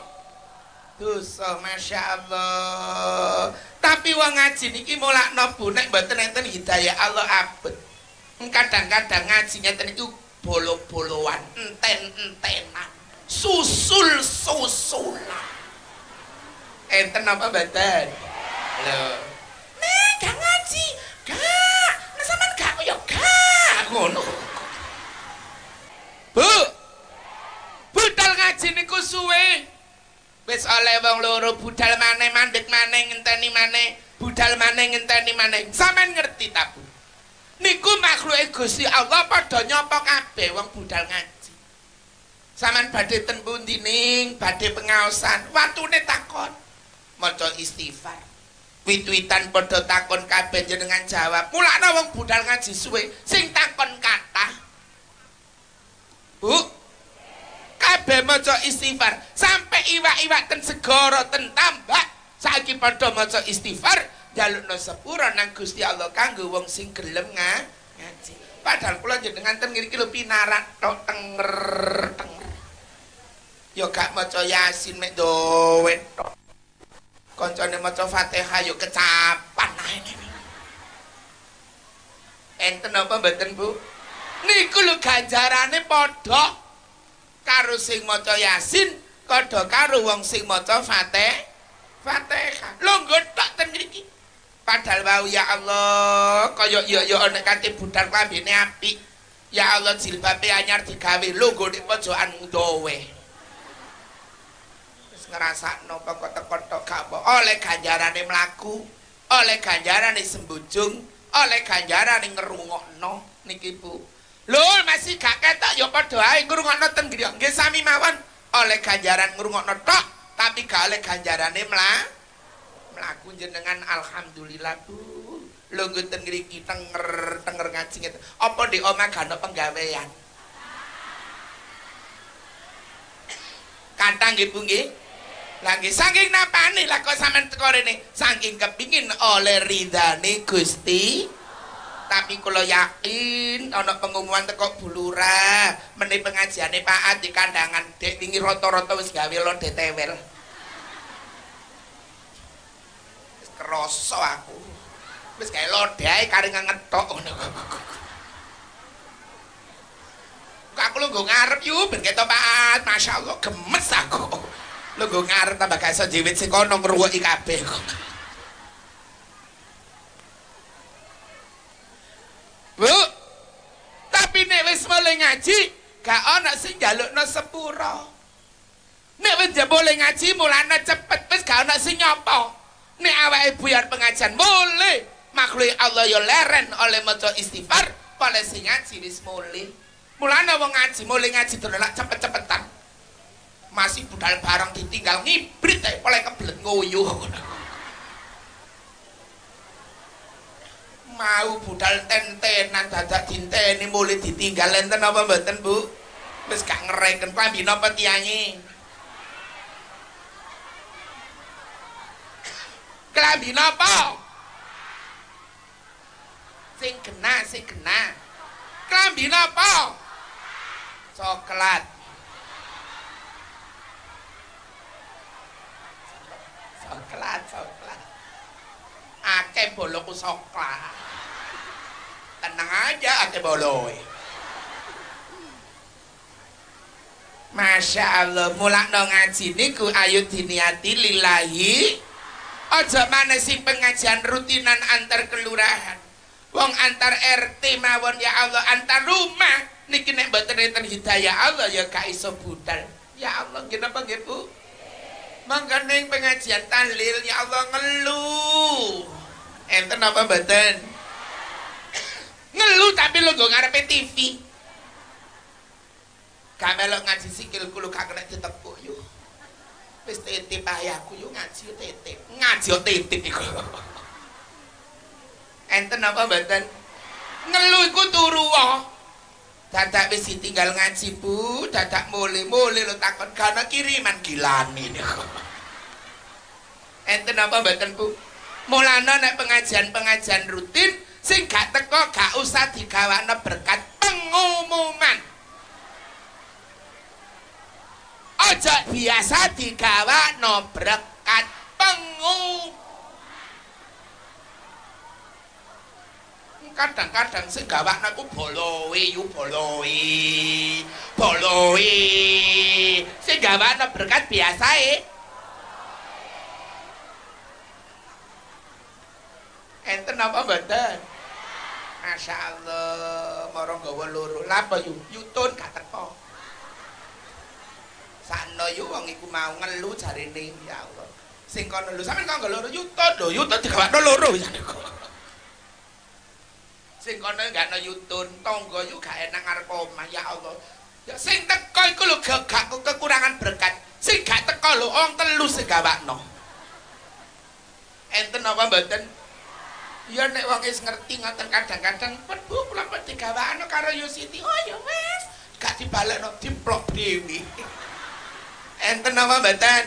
dosa Masya Allah tapi wong ngaji niki mulakno bu nek mboten enten hidayah Allah abet. Kadang-kadang ngajinya itu bolo-boloan enten-entenan susul-susulan. Enten apa mboten lho. Nek gak ngaji. Gak. Nek sampean gak yo gak. Ngono. Bu! Budal ngaji niku suwe. Wis oleh wong loro budal maneh mandek maneh ngenteni maneh budal maneh ngenteni maneh. Sampean ngerti ta Bu niku makhluke Gusti Allah padha nyapa kabeh wong budal ngaji. Sampean badhe ten pundi ning? Badhe pengaosan. Watune takon. Maca istighfar. Wit-witan padha takon kabeh jenengan jawab. Mulakno wong budal ngaji suwe sing takon kathah. Bu? Kabeh maca istighfar. Sampai iwak-iwak ten segara ten tambak saiki padha maca istighfar jalukno sepura nang Gusti Allah kanggo wong sing gelem ngaji. Padahal kula jenengan ten ngriki lho pinarak tok tenger tenger. Yo gak maca yasin mek dowe tok. Kancane maca Fatihah yo kecapan ini enten apa mboten Bu? Niku lho ganjarane padha karo sing maca Yasin padha karo wong sing maca Fatih Fatihah. Lho nggothok ten mriki. Padahal wau ya Allah, kaya ya ya ana kanthi budal klambine apik. Ya Allah jilbabe anyar digawe lho nggone pojokan dawe. Wis ngrasakno kok teko-teko gak oleh ganjarane mlaku, oleh ganjarane sembujung, oleh ganjarane ngerungokno niki Bu. Lho masih gak ketok ya padha ae ngrungokno ten griya. Nggih sami mawon oleh ganjaran ngrungokno tok, tapi gak oleh ganjarane mla mlaku jenengan alhamdulillah Bu. Lho ngoten ngriki tenger tenger ngaji ngeten. Apa di omah gak ono penggawean? Kantang nggih Bu nggih saking napane lah kok sampean teko rene saking kepingin oleh ridane Gusti tapi kalau yakin ana pengumuman teko bulura meni pengajiane Pak Ad di kandangan dek wingi rata-rata wis gawe lo detewel kroso aku wis gawe lodai kari ngetok ngono aku lu gue ngarep yuk ben ketok Pak Ad Masya Allah gemes aku lu gue ngarep tambah gak iso jiwit sing kono ngruweki kabeh kok Bu. Tapi nek wis mulai ngaji, gak ana sing njalukno sepuro. Nek wis boleh ngaji mulane cepet wis gak ana sing nyapa. Nek awake buyar pengajian boleh. Makhluk Allah yo leren oleh maca istighfar, oleh sing ngaji wis mulai. Mulane wong ngaji mulai ngaji terus cepet-cepetan. Masih budal barang ditinggal ngibrit ae oleh kebelet nguyuh. mau budal tentenan dadak dinteni mulai ditinggal enten apa mboten Bu wis gak ngereken klambi napa tiyange klambi napa? Sing kena sing kena. Klambi napa? Coklat. Coklat coklat. Akeh bolongku coklat. Tenang aja ate boloy Masya Allah mulak no ngaji niku ayo diniati lillahi aja mana sing pengajian rutinan antar kelurahan. Wong antar RT mawon ya Allah antar rumah. Niki nek mboten enten hidayah Allah ya gak iso budal. Ya Allah nggih napa nggih Bu? Mangkane pengajian tahlil ya Allah ngeluh enten apa mboten? Ngeluh tapi lo nggo ngarepe TV gak melok ngaji sikilku lu gak kena ditepuk yo wis titip ayahku yo ngaji titip. Ngaji titip iku. Enten apa mboten ngeluh iku turu wae dadak wis tinggal ngaji Bu. Dadak mule-mule lo takon kana kiriman gilani niku enten apa mboten Bu? Mulana nek pengajian-pengajian rutin sing gak teko gak usah digawakno berkat pengumuman aja biasa digawa no berkat pengu kadang-kadang sing gawakno ku bolowe yu bolowe bolowe sing gawakno berkat e enten apa mboten Masya Allah, morong gawa loro. Lapa yu? Yutun teko. Sakno yo wong iku mau ngelu jarine ya Allah. Sing kono lho sampean kok loro? Yutun lho yutun digawakno loro ya sing kono gak ana yutun tangga yo gak enak ngarep omah ya Allah. Ya sing teko iku lho gak kekurangan berkat. Sing gak teko lho wong telu sing gawakno. Enten apa mboten? Ya nek wong wis ngerti ngoten kadang-kadang Bu kula pun digawakno karo Yusiti. Oh ya wis, gak dibalekno diplok dewi. Enten apa mboten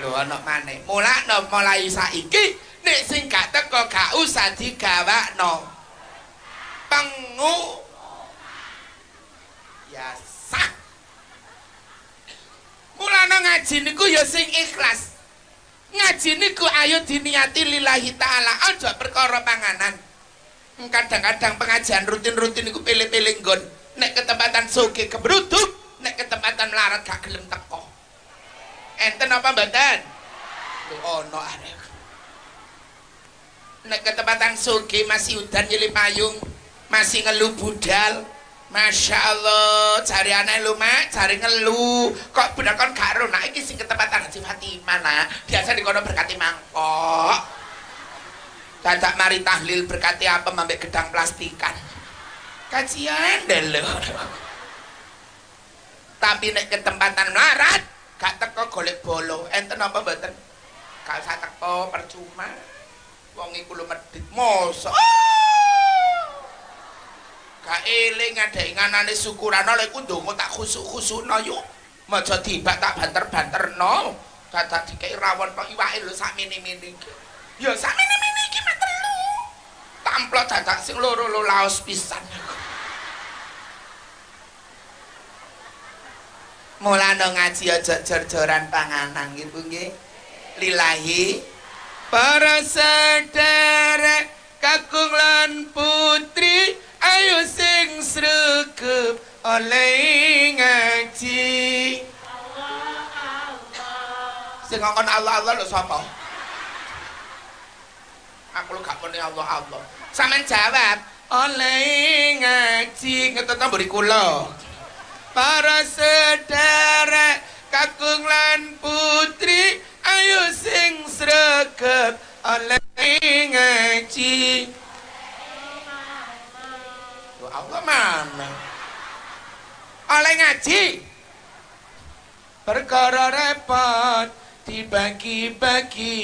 lho ana maneh. Mulakno mulai saiki nek sing gak teko gak usah digawakno. Pengu ya sah mulane ngaji niku ya sing ikhlas. Ngaji niku ayo diniati lillahi taala. Aja perkara panganan. Kadang-kadang pengajian rutin-rutin niku pilih-pilih nggon. Nek ketempatan soge kebruduk nek ketempatan melarat gak gelem teko enten apa mboten ono arek nek ketempatan sugi masih udan nyili payung masih ngelu budal Masya Allah, cari anak lu mak, cari ngelu. Kok bener kon gak ro, nah iki sing ketempatan Haji Fatimah nah. Biasa di kono berkati mangkok. Dadak mari tahlil berkati apa mambek gedang plastikan. Kajian deh. Tapi nek ketempatan melarat, gak teko golek bolo. Enten apa mboten? Gak usah teko percuma. Wong iku lu medhit mosok. Gak eling ngadek nganane syukuran lek ku ndonga tak khusuk-khusukno yo. Maja dibak tak banter-banterno. Dadak dikek rawon kok iwake lho sak mini-mini iki. Ya sak mini-mini iki mek telu tamplok dadak sing loro lho laos pisan mulane ngaji aja jor-joran panganan. Gitu nggih. Lillahi para sedherek kakung lan putri ayo sing sregep oleh ngaji. Sing ngomong Allah Allah lho sapa? Aku lu gak muni Allah Allah sampean jawab oleh ngaji. Ngeten mburi kula para sedherek kakung lan putri ayo sing sregep oleh ngaji. Allah mana? Oleh ngaji? Perkara repot dibagi-bagi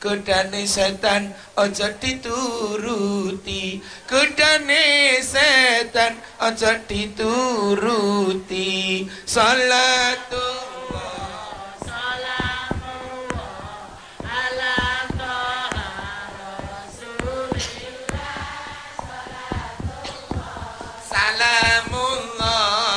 kedane setan aja dituruti. Kedane setan aja dituruti. Salatullah Salamullah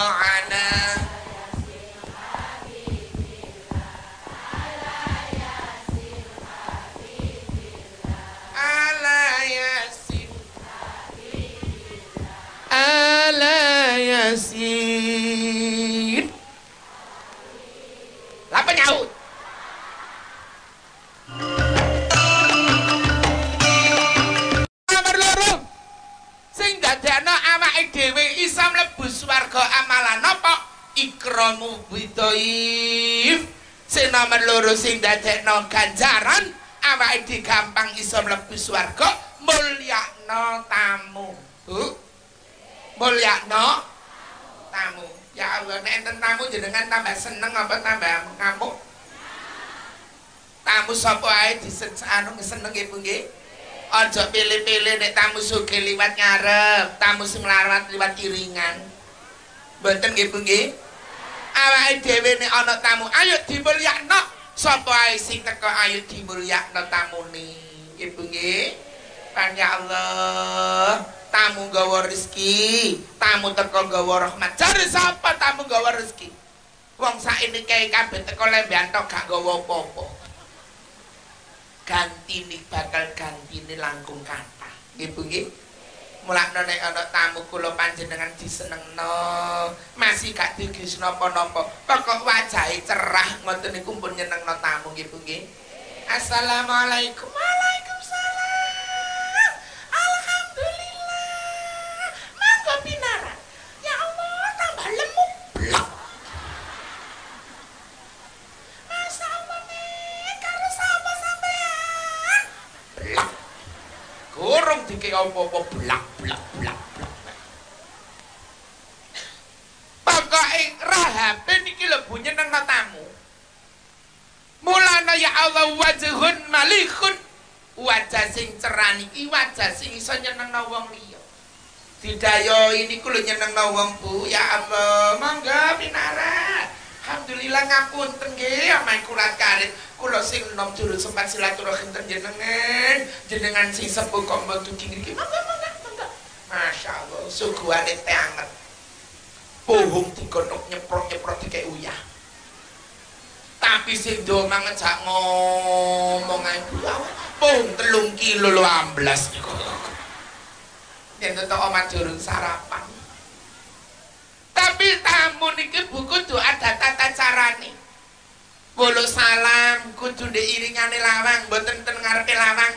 Yasin. Lah nyaut. Kabar loro. Sing dadekno awake dhewe isa mlebu swarga amalan napa? Ikramu bidhaif. Sing nomor loro sing dadekno ganjaran awake digampang iso mlebu swarga mulyakno tamu. Bu. Mulyakno tamu. Ya Allah nek enten tamu jenengan tambah seneng apa tambah ngamuk? Tamu sapa ae disejano seneng nggih Bu nggih? Aja pilih-pilih nek tamu sugih liwat ngarep tamu sing larat liwat kiringan. Mboten nggih Bu nggih? Awake dhewe nek ana tamu ayo dimulyakno. Sapa ae sing teko ayo dimulyakno tamune. Nggih Bu nggih? Ya Allah tamu gawa rezeki. Tamu teko gawa rahmat. Jare sapa tamu gawa rezeki? Wong saiki kae kabeh teko lembean tok gak gawa apa-apa. Ganti nih bakal ganti langkung kata. Nggih Bu nggih. Mulakno nek ana tamu kula panjenengan disenengno. Masih gak digis napa-napa pokok wajahe cerah. Ngoten niku pun nyenengno tamu nggih Bu nggih. Assalamualaikum. Waalaikumsalam Gorong dikek apa-apa blak blak blak blak. Pokoke rahabe niki lho bu nyenengno tamu. Mulana ya Allah wajhun malikun. Wajah sing cerah niki wajah sing iso nyenengno wong liya. Didaya ini kulo nyenengno wong bu ya Allah mangga pinara. Alhamdulillah ngapunten nggih amae kulat karit kula sing nom durung sempat silaturahim teng jenengan jenengan sing sepuh kok mboten ngriki mangga mangga mangga masyaallah suguhane teh anget. Pohong digonok nyeprot nyeprot dikek uyah. Tapi sing do mangejak ngomong ae pohong telung kilo lo amblas. Yen tetok omah durung sarapan. Tapi tamu niki buku tuh ada tata carane Bolo salam kudu ndek iringane lawang mboten ten ngarepe lawang.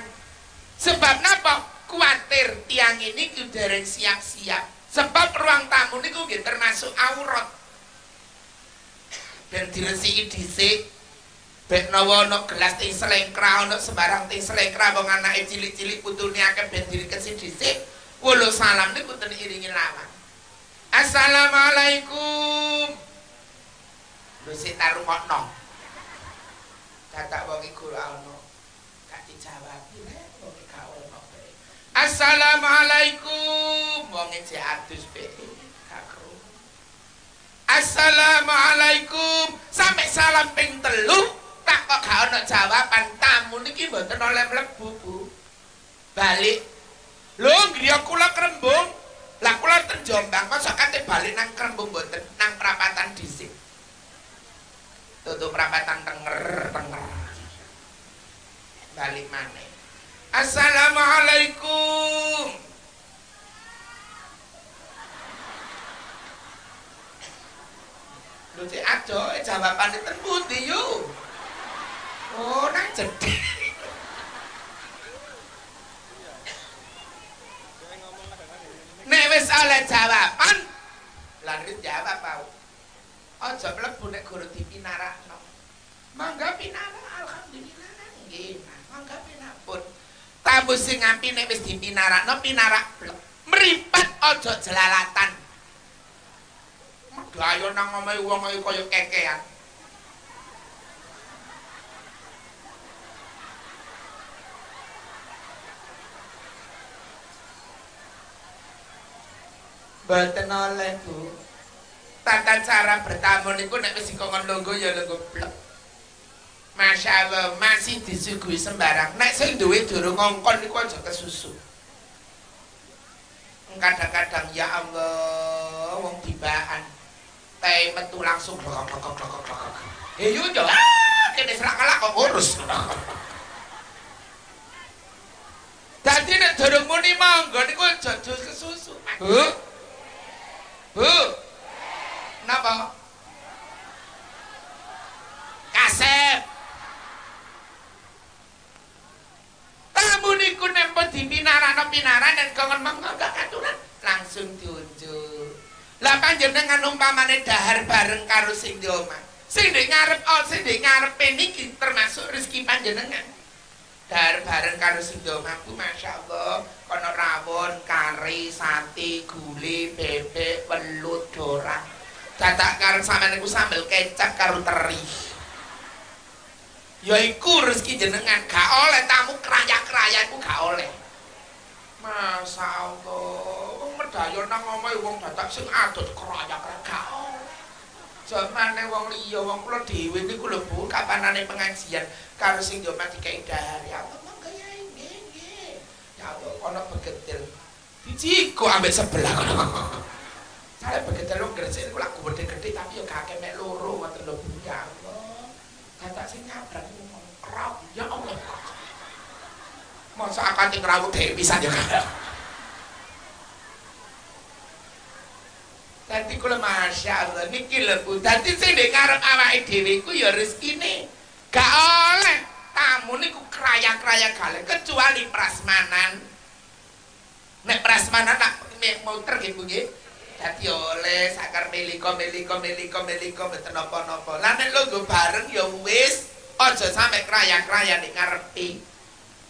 Sebab napa? Kuatir tiang ini kudu siap-siap. Sebab ruang tamu niku nggih termasuk aurat. Dan diresiki dhisik. Bek nawa ana gelas ting selengkra ana sembarang ting selengkra wong anake cilik-cilik putune akeh ben direkesi dhisik. Wolo salam niku ten iringi lawang. Assalamualaikum. Lho sik tarungokno. Dadak wong iku ana. Gak dijawab lek wong gak ono. Assalamualaikum. Wong iki adus krungu. Assalamualaikum. Sampai salam ping telu tak kok gak ono jawaban tamu niki mboten oleh mlebu, Bu. Balik. Lho, griya kula krembung. Lah kula ten Jombang kok kate bali nang Krembung mboten nang perapatan dhisik. Tutup perapatan tenger tenger. Bali maneh. Assalamualaikum. Lho cek ajo jawabane ten pundi yo? Oh, nang jedhe. Nek wis oleh jawaban, lanjut jawab pau. Aja mlebu nek guru dipinarakno. Mangga pinarak alhamdulillah nggih. Mangga pinapun. Tamu sing ngampi nek wis dipinarakno pinarak blek. Mripat aja jelalatan. Dayo nang omahe wong kaya kekean. Mboten oleh, Bu. Tata cara bertamu niku nek wis dikongkon longgo ya longgo blek. Masya Allah, masih disuguhi sembarang. Nek sing duwe durung ngongkon niku aja kesusu. Kadang-kadang ya Allah, wong tibaan. Teh metu langsung blok blok blok blok. Eh yo yo, ah, kene serak kalah kok ngurus. Dadi nek durung muni monggo niku aja kesusu. Bu. Bu. Napa? Kasep. Tamu niku nempo dipinarakno pinaran dan kongon mengko katuran langsung diunjuk. Lah panjenengan umpamane dahar bareng karo sing di. Sing di ngarep oh sing di ngarepe niki termasuk rezeki panjenengan. Dahar bareng karo sing di omahku masyaallah kono rawon, kari, sate, gule, bebek, welut, dorang. Dadak karo sampeyan niku sambel kecap karo teri. Ya iku rezeki jenengan, gak oleh tamu kraya-kraya iku gak oleh. Masya Allah, wong medaya nang omahe wong dadak sing adot kraya-kraya gak oleh. Zamane wong liya, wong kula dhewe niku lho Bu, kapanane pengajian karo sing yo mati kei dahar ya Allah. ana begetil. Diciko ambek sebelah Saya begetil lu gresik iku lagu gede-gede tapi yo kakek mek loro ngoten lho ya Allah. Kata sing nyabrak krop ya Allah. Masa akan ting rawuh dhewe bisa yo Dadi kula Masya Allah niki lho Bu. Dadi sing nek karep awake dhewe iku ya rezekine. Gak oleh tamu niku kraya-kraya gale kecuali prasmanan. nek prasmanan nak muter nggih Bu nggih dadi oleh sakar meliko meliko meliko meliko mboten napa-napa lah nek lho bareng ya wis aja sampe kraya-kraya nek ngarepi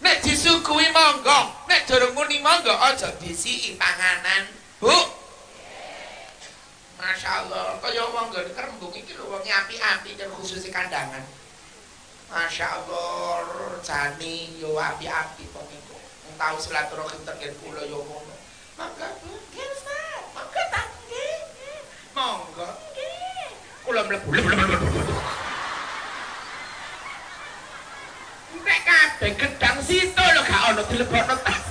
nek disuguhi monggo nek durung muni monggo aja disiki panganan Bu Masya Allah, kaya wong gak kerembung iki lho wong api-api dan khusus kandangan. Masya Allah, jani yo api-api pokoknya. tahu silaturahim tengen kula yo ngono. Nggih Ustaz. Mangga tak nggih. Monggo. Nggih. Kula mlebu. Nek kabeh gedang situ lho gak ono dilebokno tas.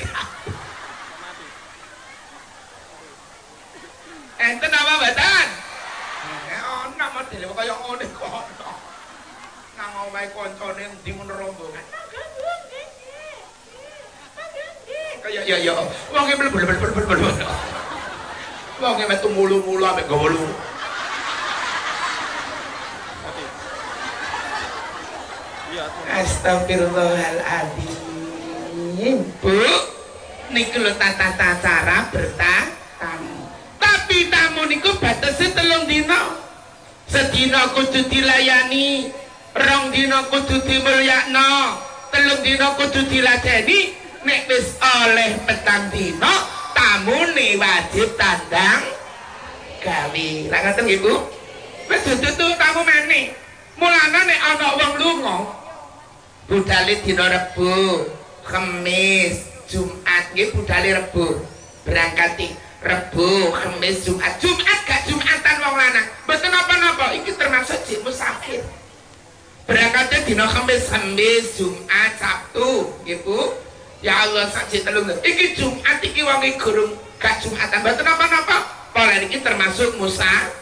Enten apa mboten? Eh ono model kaya ngene kok. Nang omahe kancane endi men rombongan. kaya ya ya wong mlebu mlebu mlebu mlebu wong metu mulu-mulu ambek gawa lu Astagfirullahaladzim. Bu Niki lho tata cara bertamu Tapi tamu niku batasi telung dino Sedina kudu dilayani Rong dino kudu dimulyakno Telung dino kudu diladeni. Nek wis oleh petang dino tamune wajib tandang gawe. Lah ngoten ibu? Wis dudu tamu meneh mulane nek ana wong lunga budale dina rebo kemis jumat. Nggih budale rebo. Berangkat rebo kemis jumat. Jumat gak jumatan wong lanang. Mboten napa-napa iki termasuk jin musafir berangkatnya dina kemis kemis jumat sabtu. Nggih bu Ya Allah saksi telung iki Jumat iki wangi gurung gak Jumatan mboten napa-napa pola iki termasuk musa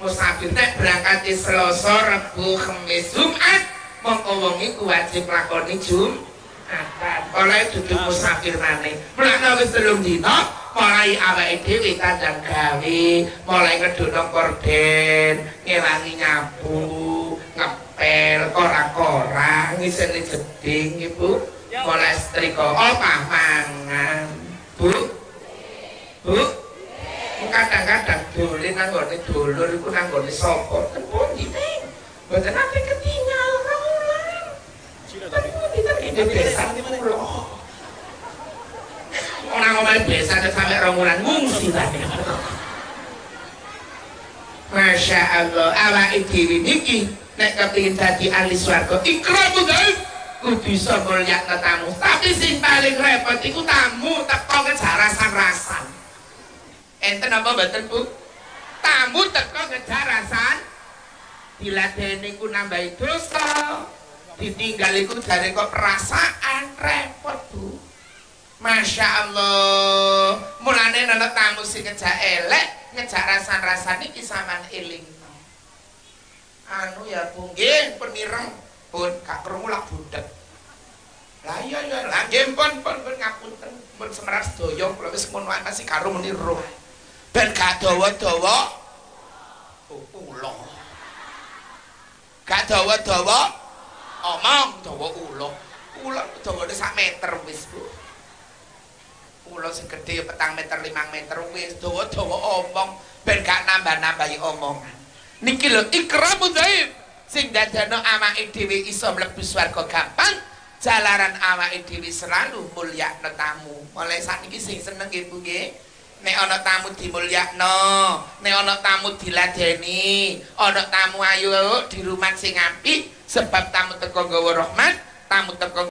musafir nek berangkat Selasa Rabu Kamis Jumat. Mongko wong iku wajib lakoni Jumatan oleh duduk musafir maneh mulane wis telung dina mulai awake dhewe kandang gawe mulai ngedukno korden ngewangi nyapu ngepel kora-kora ngiseni jeding ibu setrika apa mangan bu? Bu? Kadang-kadang dolen nang gone dulur iku nang gone sapa? Ten pundi teng. Mboten ate ketinggal rawulan ini desa kula ora ngomong desa sampe rawulan ngungsi tadi Masya Allah, awak dhewe niki nek kepengin dadi ahli swarga ikramu guys ku bisa mulyakno tamu tapi sing paling repot iku tamu teko ngejarasan-rasan enten apa mboten Bu? Tamu teko ngejarasan diladeni ku nambahi dosa. Ditinggal iku dari kok perasaan repot Bu. Masya Allah. Mulane nana tamu sing ngejak elek ngejak rasan-rasan iki saman eling. Anu ya Bu. Nggih pemireng pun kak krungu lak budak lah iya iya. Lah nggih pun pun pun ngapunten. Pun semerar sedaya kula wis ngono ae masih karo muni roh ben gak dawa-dawa ula gak dawa-dawa omong dawa ula ula dawane sak meter wis Bu. Kula sing gedhe petang meter 5 meter wis dawa-dawa omong. Ben gak nambah-nambahi omongan. Niki lho ikramu dhaif sing dadekno awake dhewe iso mlebu swarga gampang jalaran awake dhewe selalu mulyakno tamu. Mulai sakniki sing seneng nggih Bu nggih. Nek ana tamu dimulyakno nek ana tamu diladeni ana tamu ayu di rumah sing apik sebab tamu teko nggawa rahmat tamu teko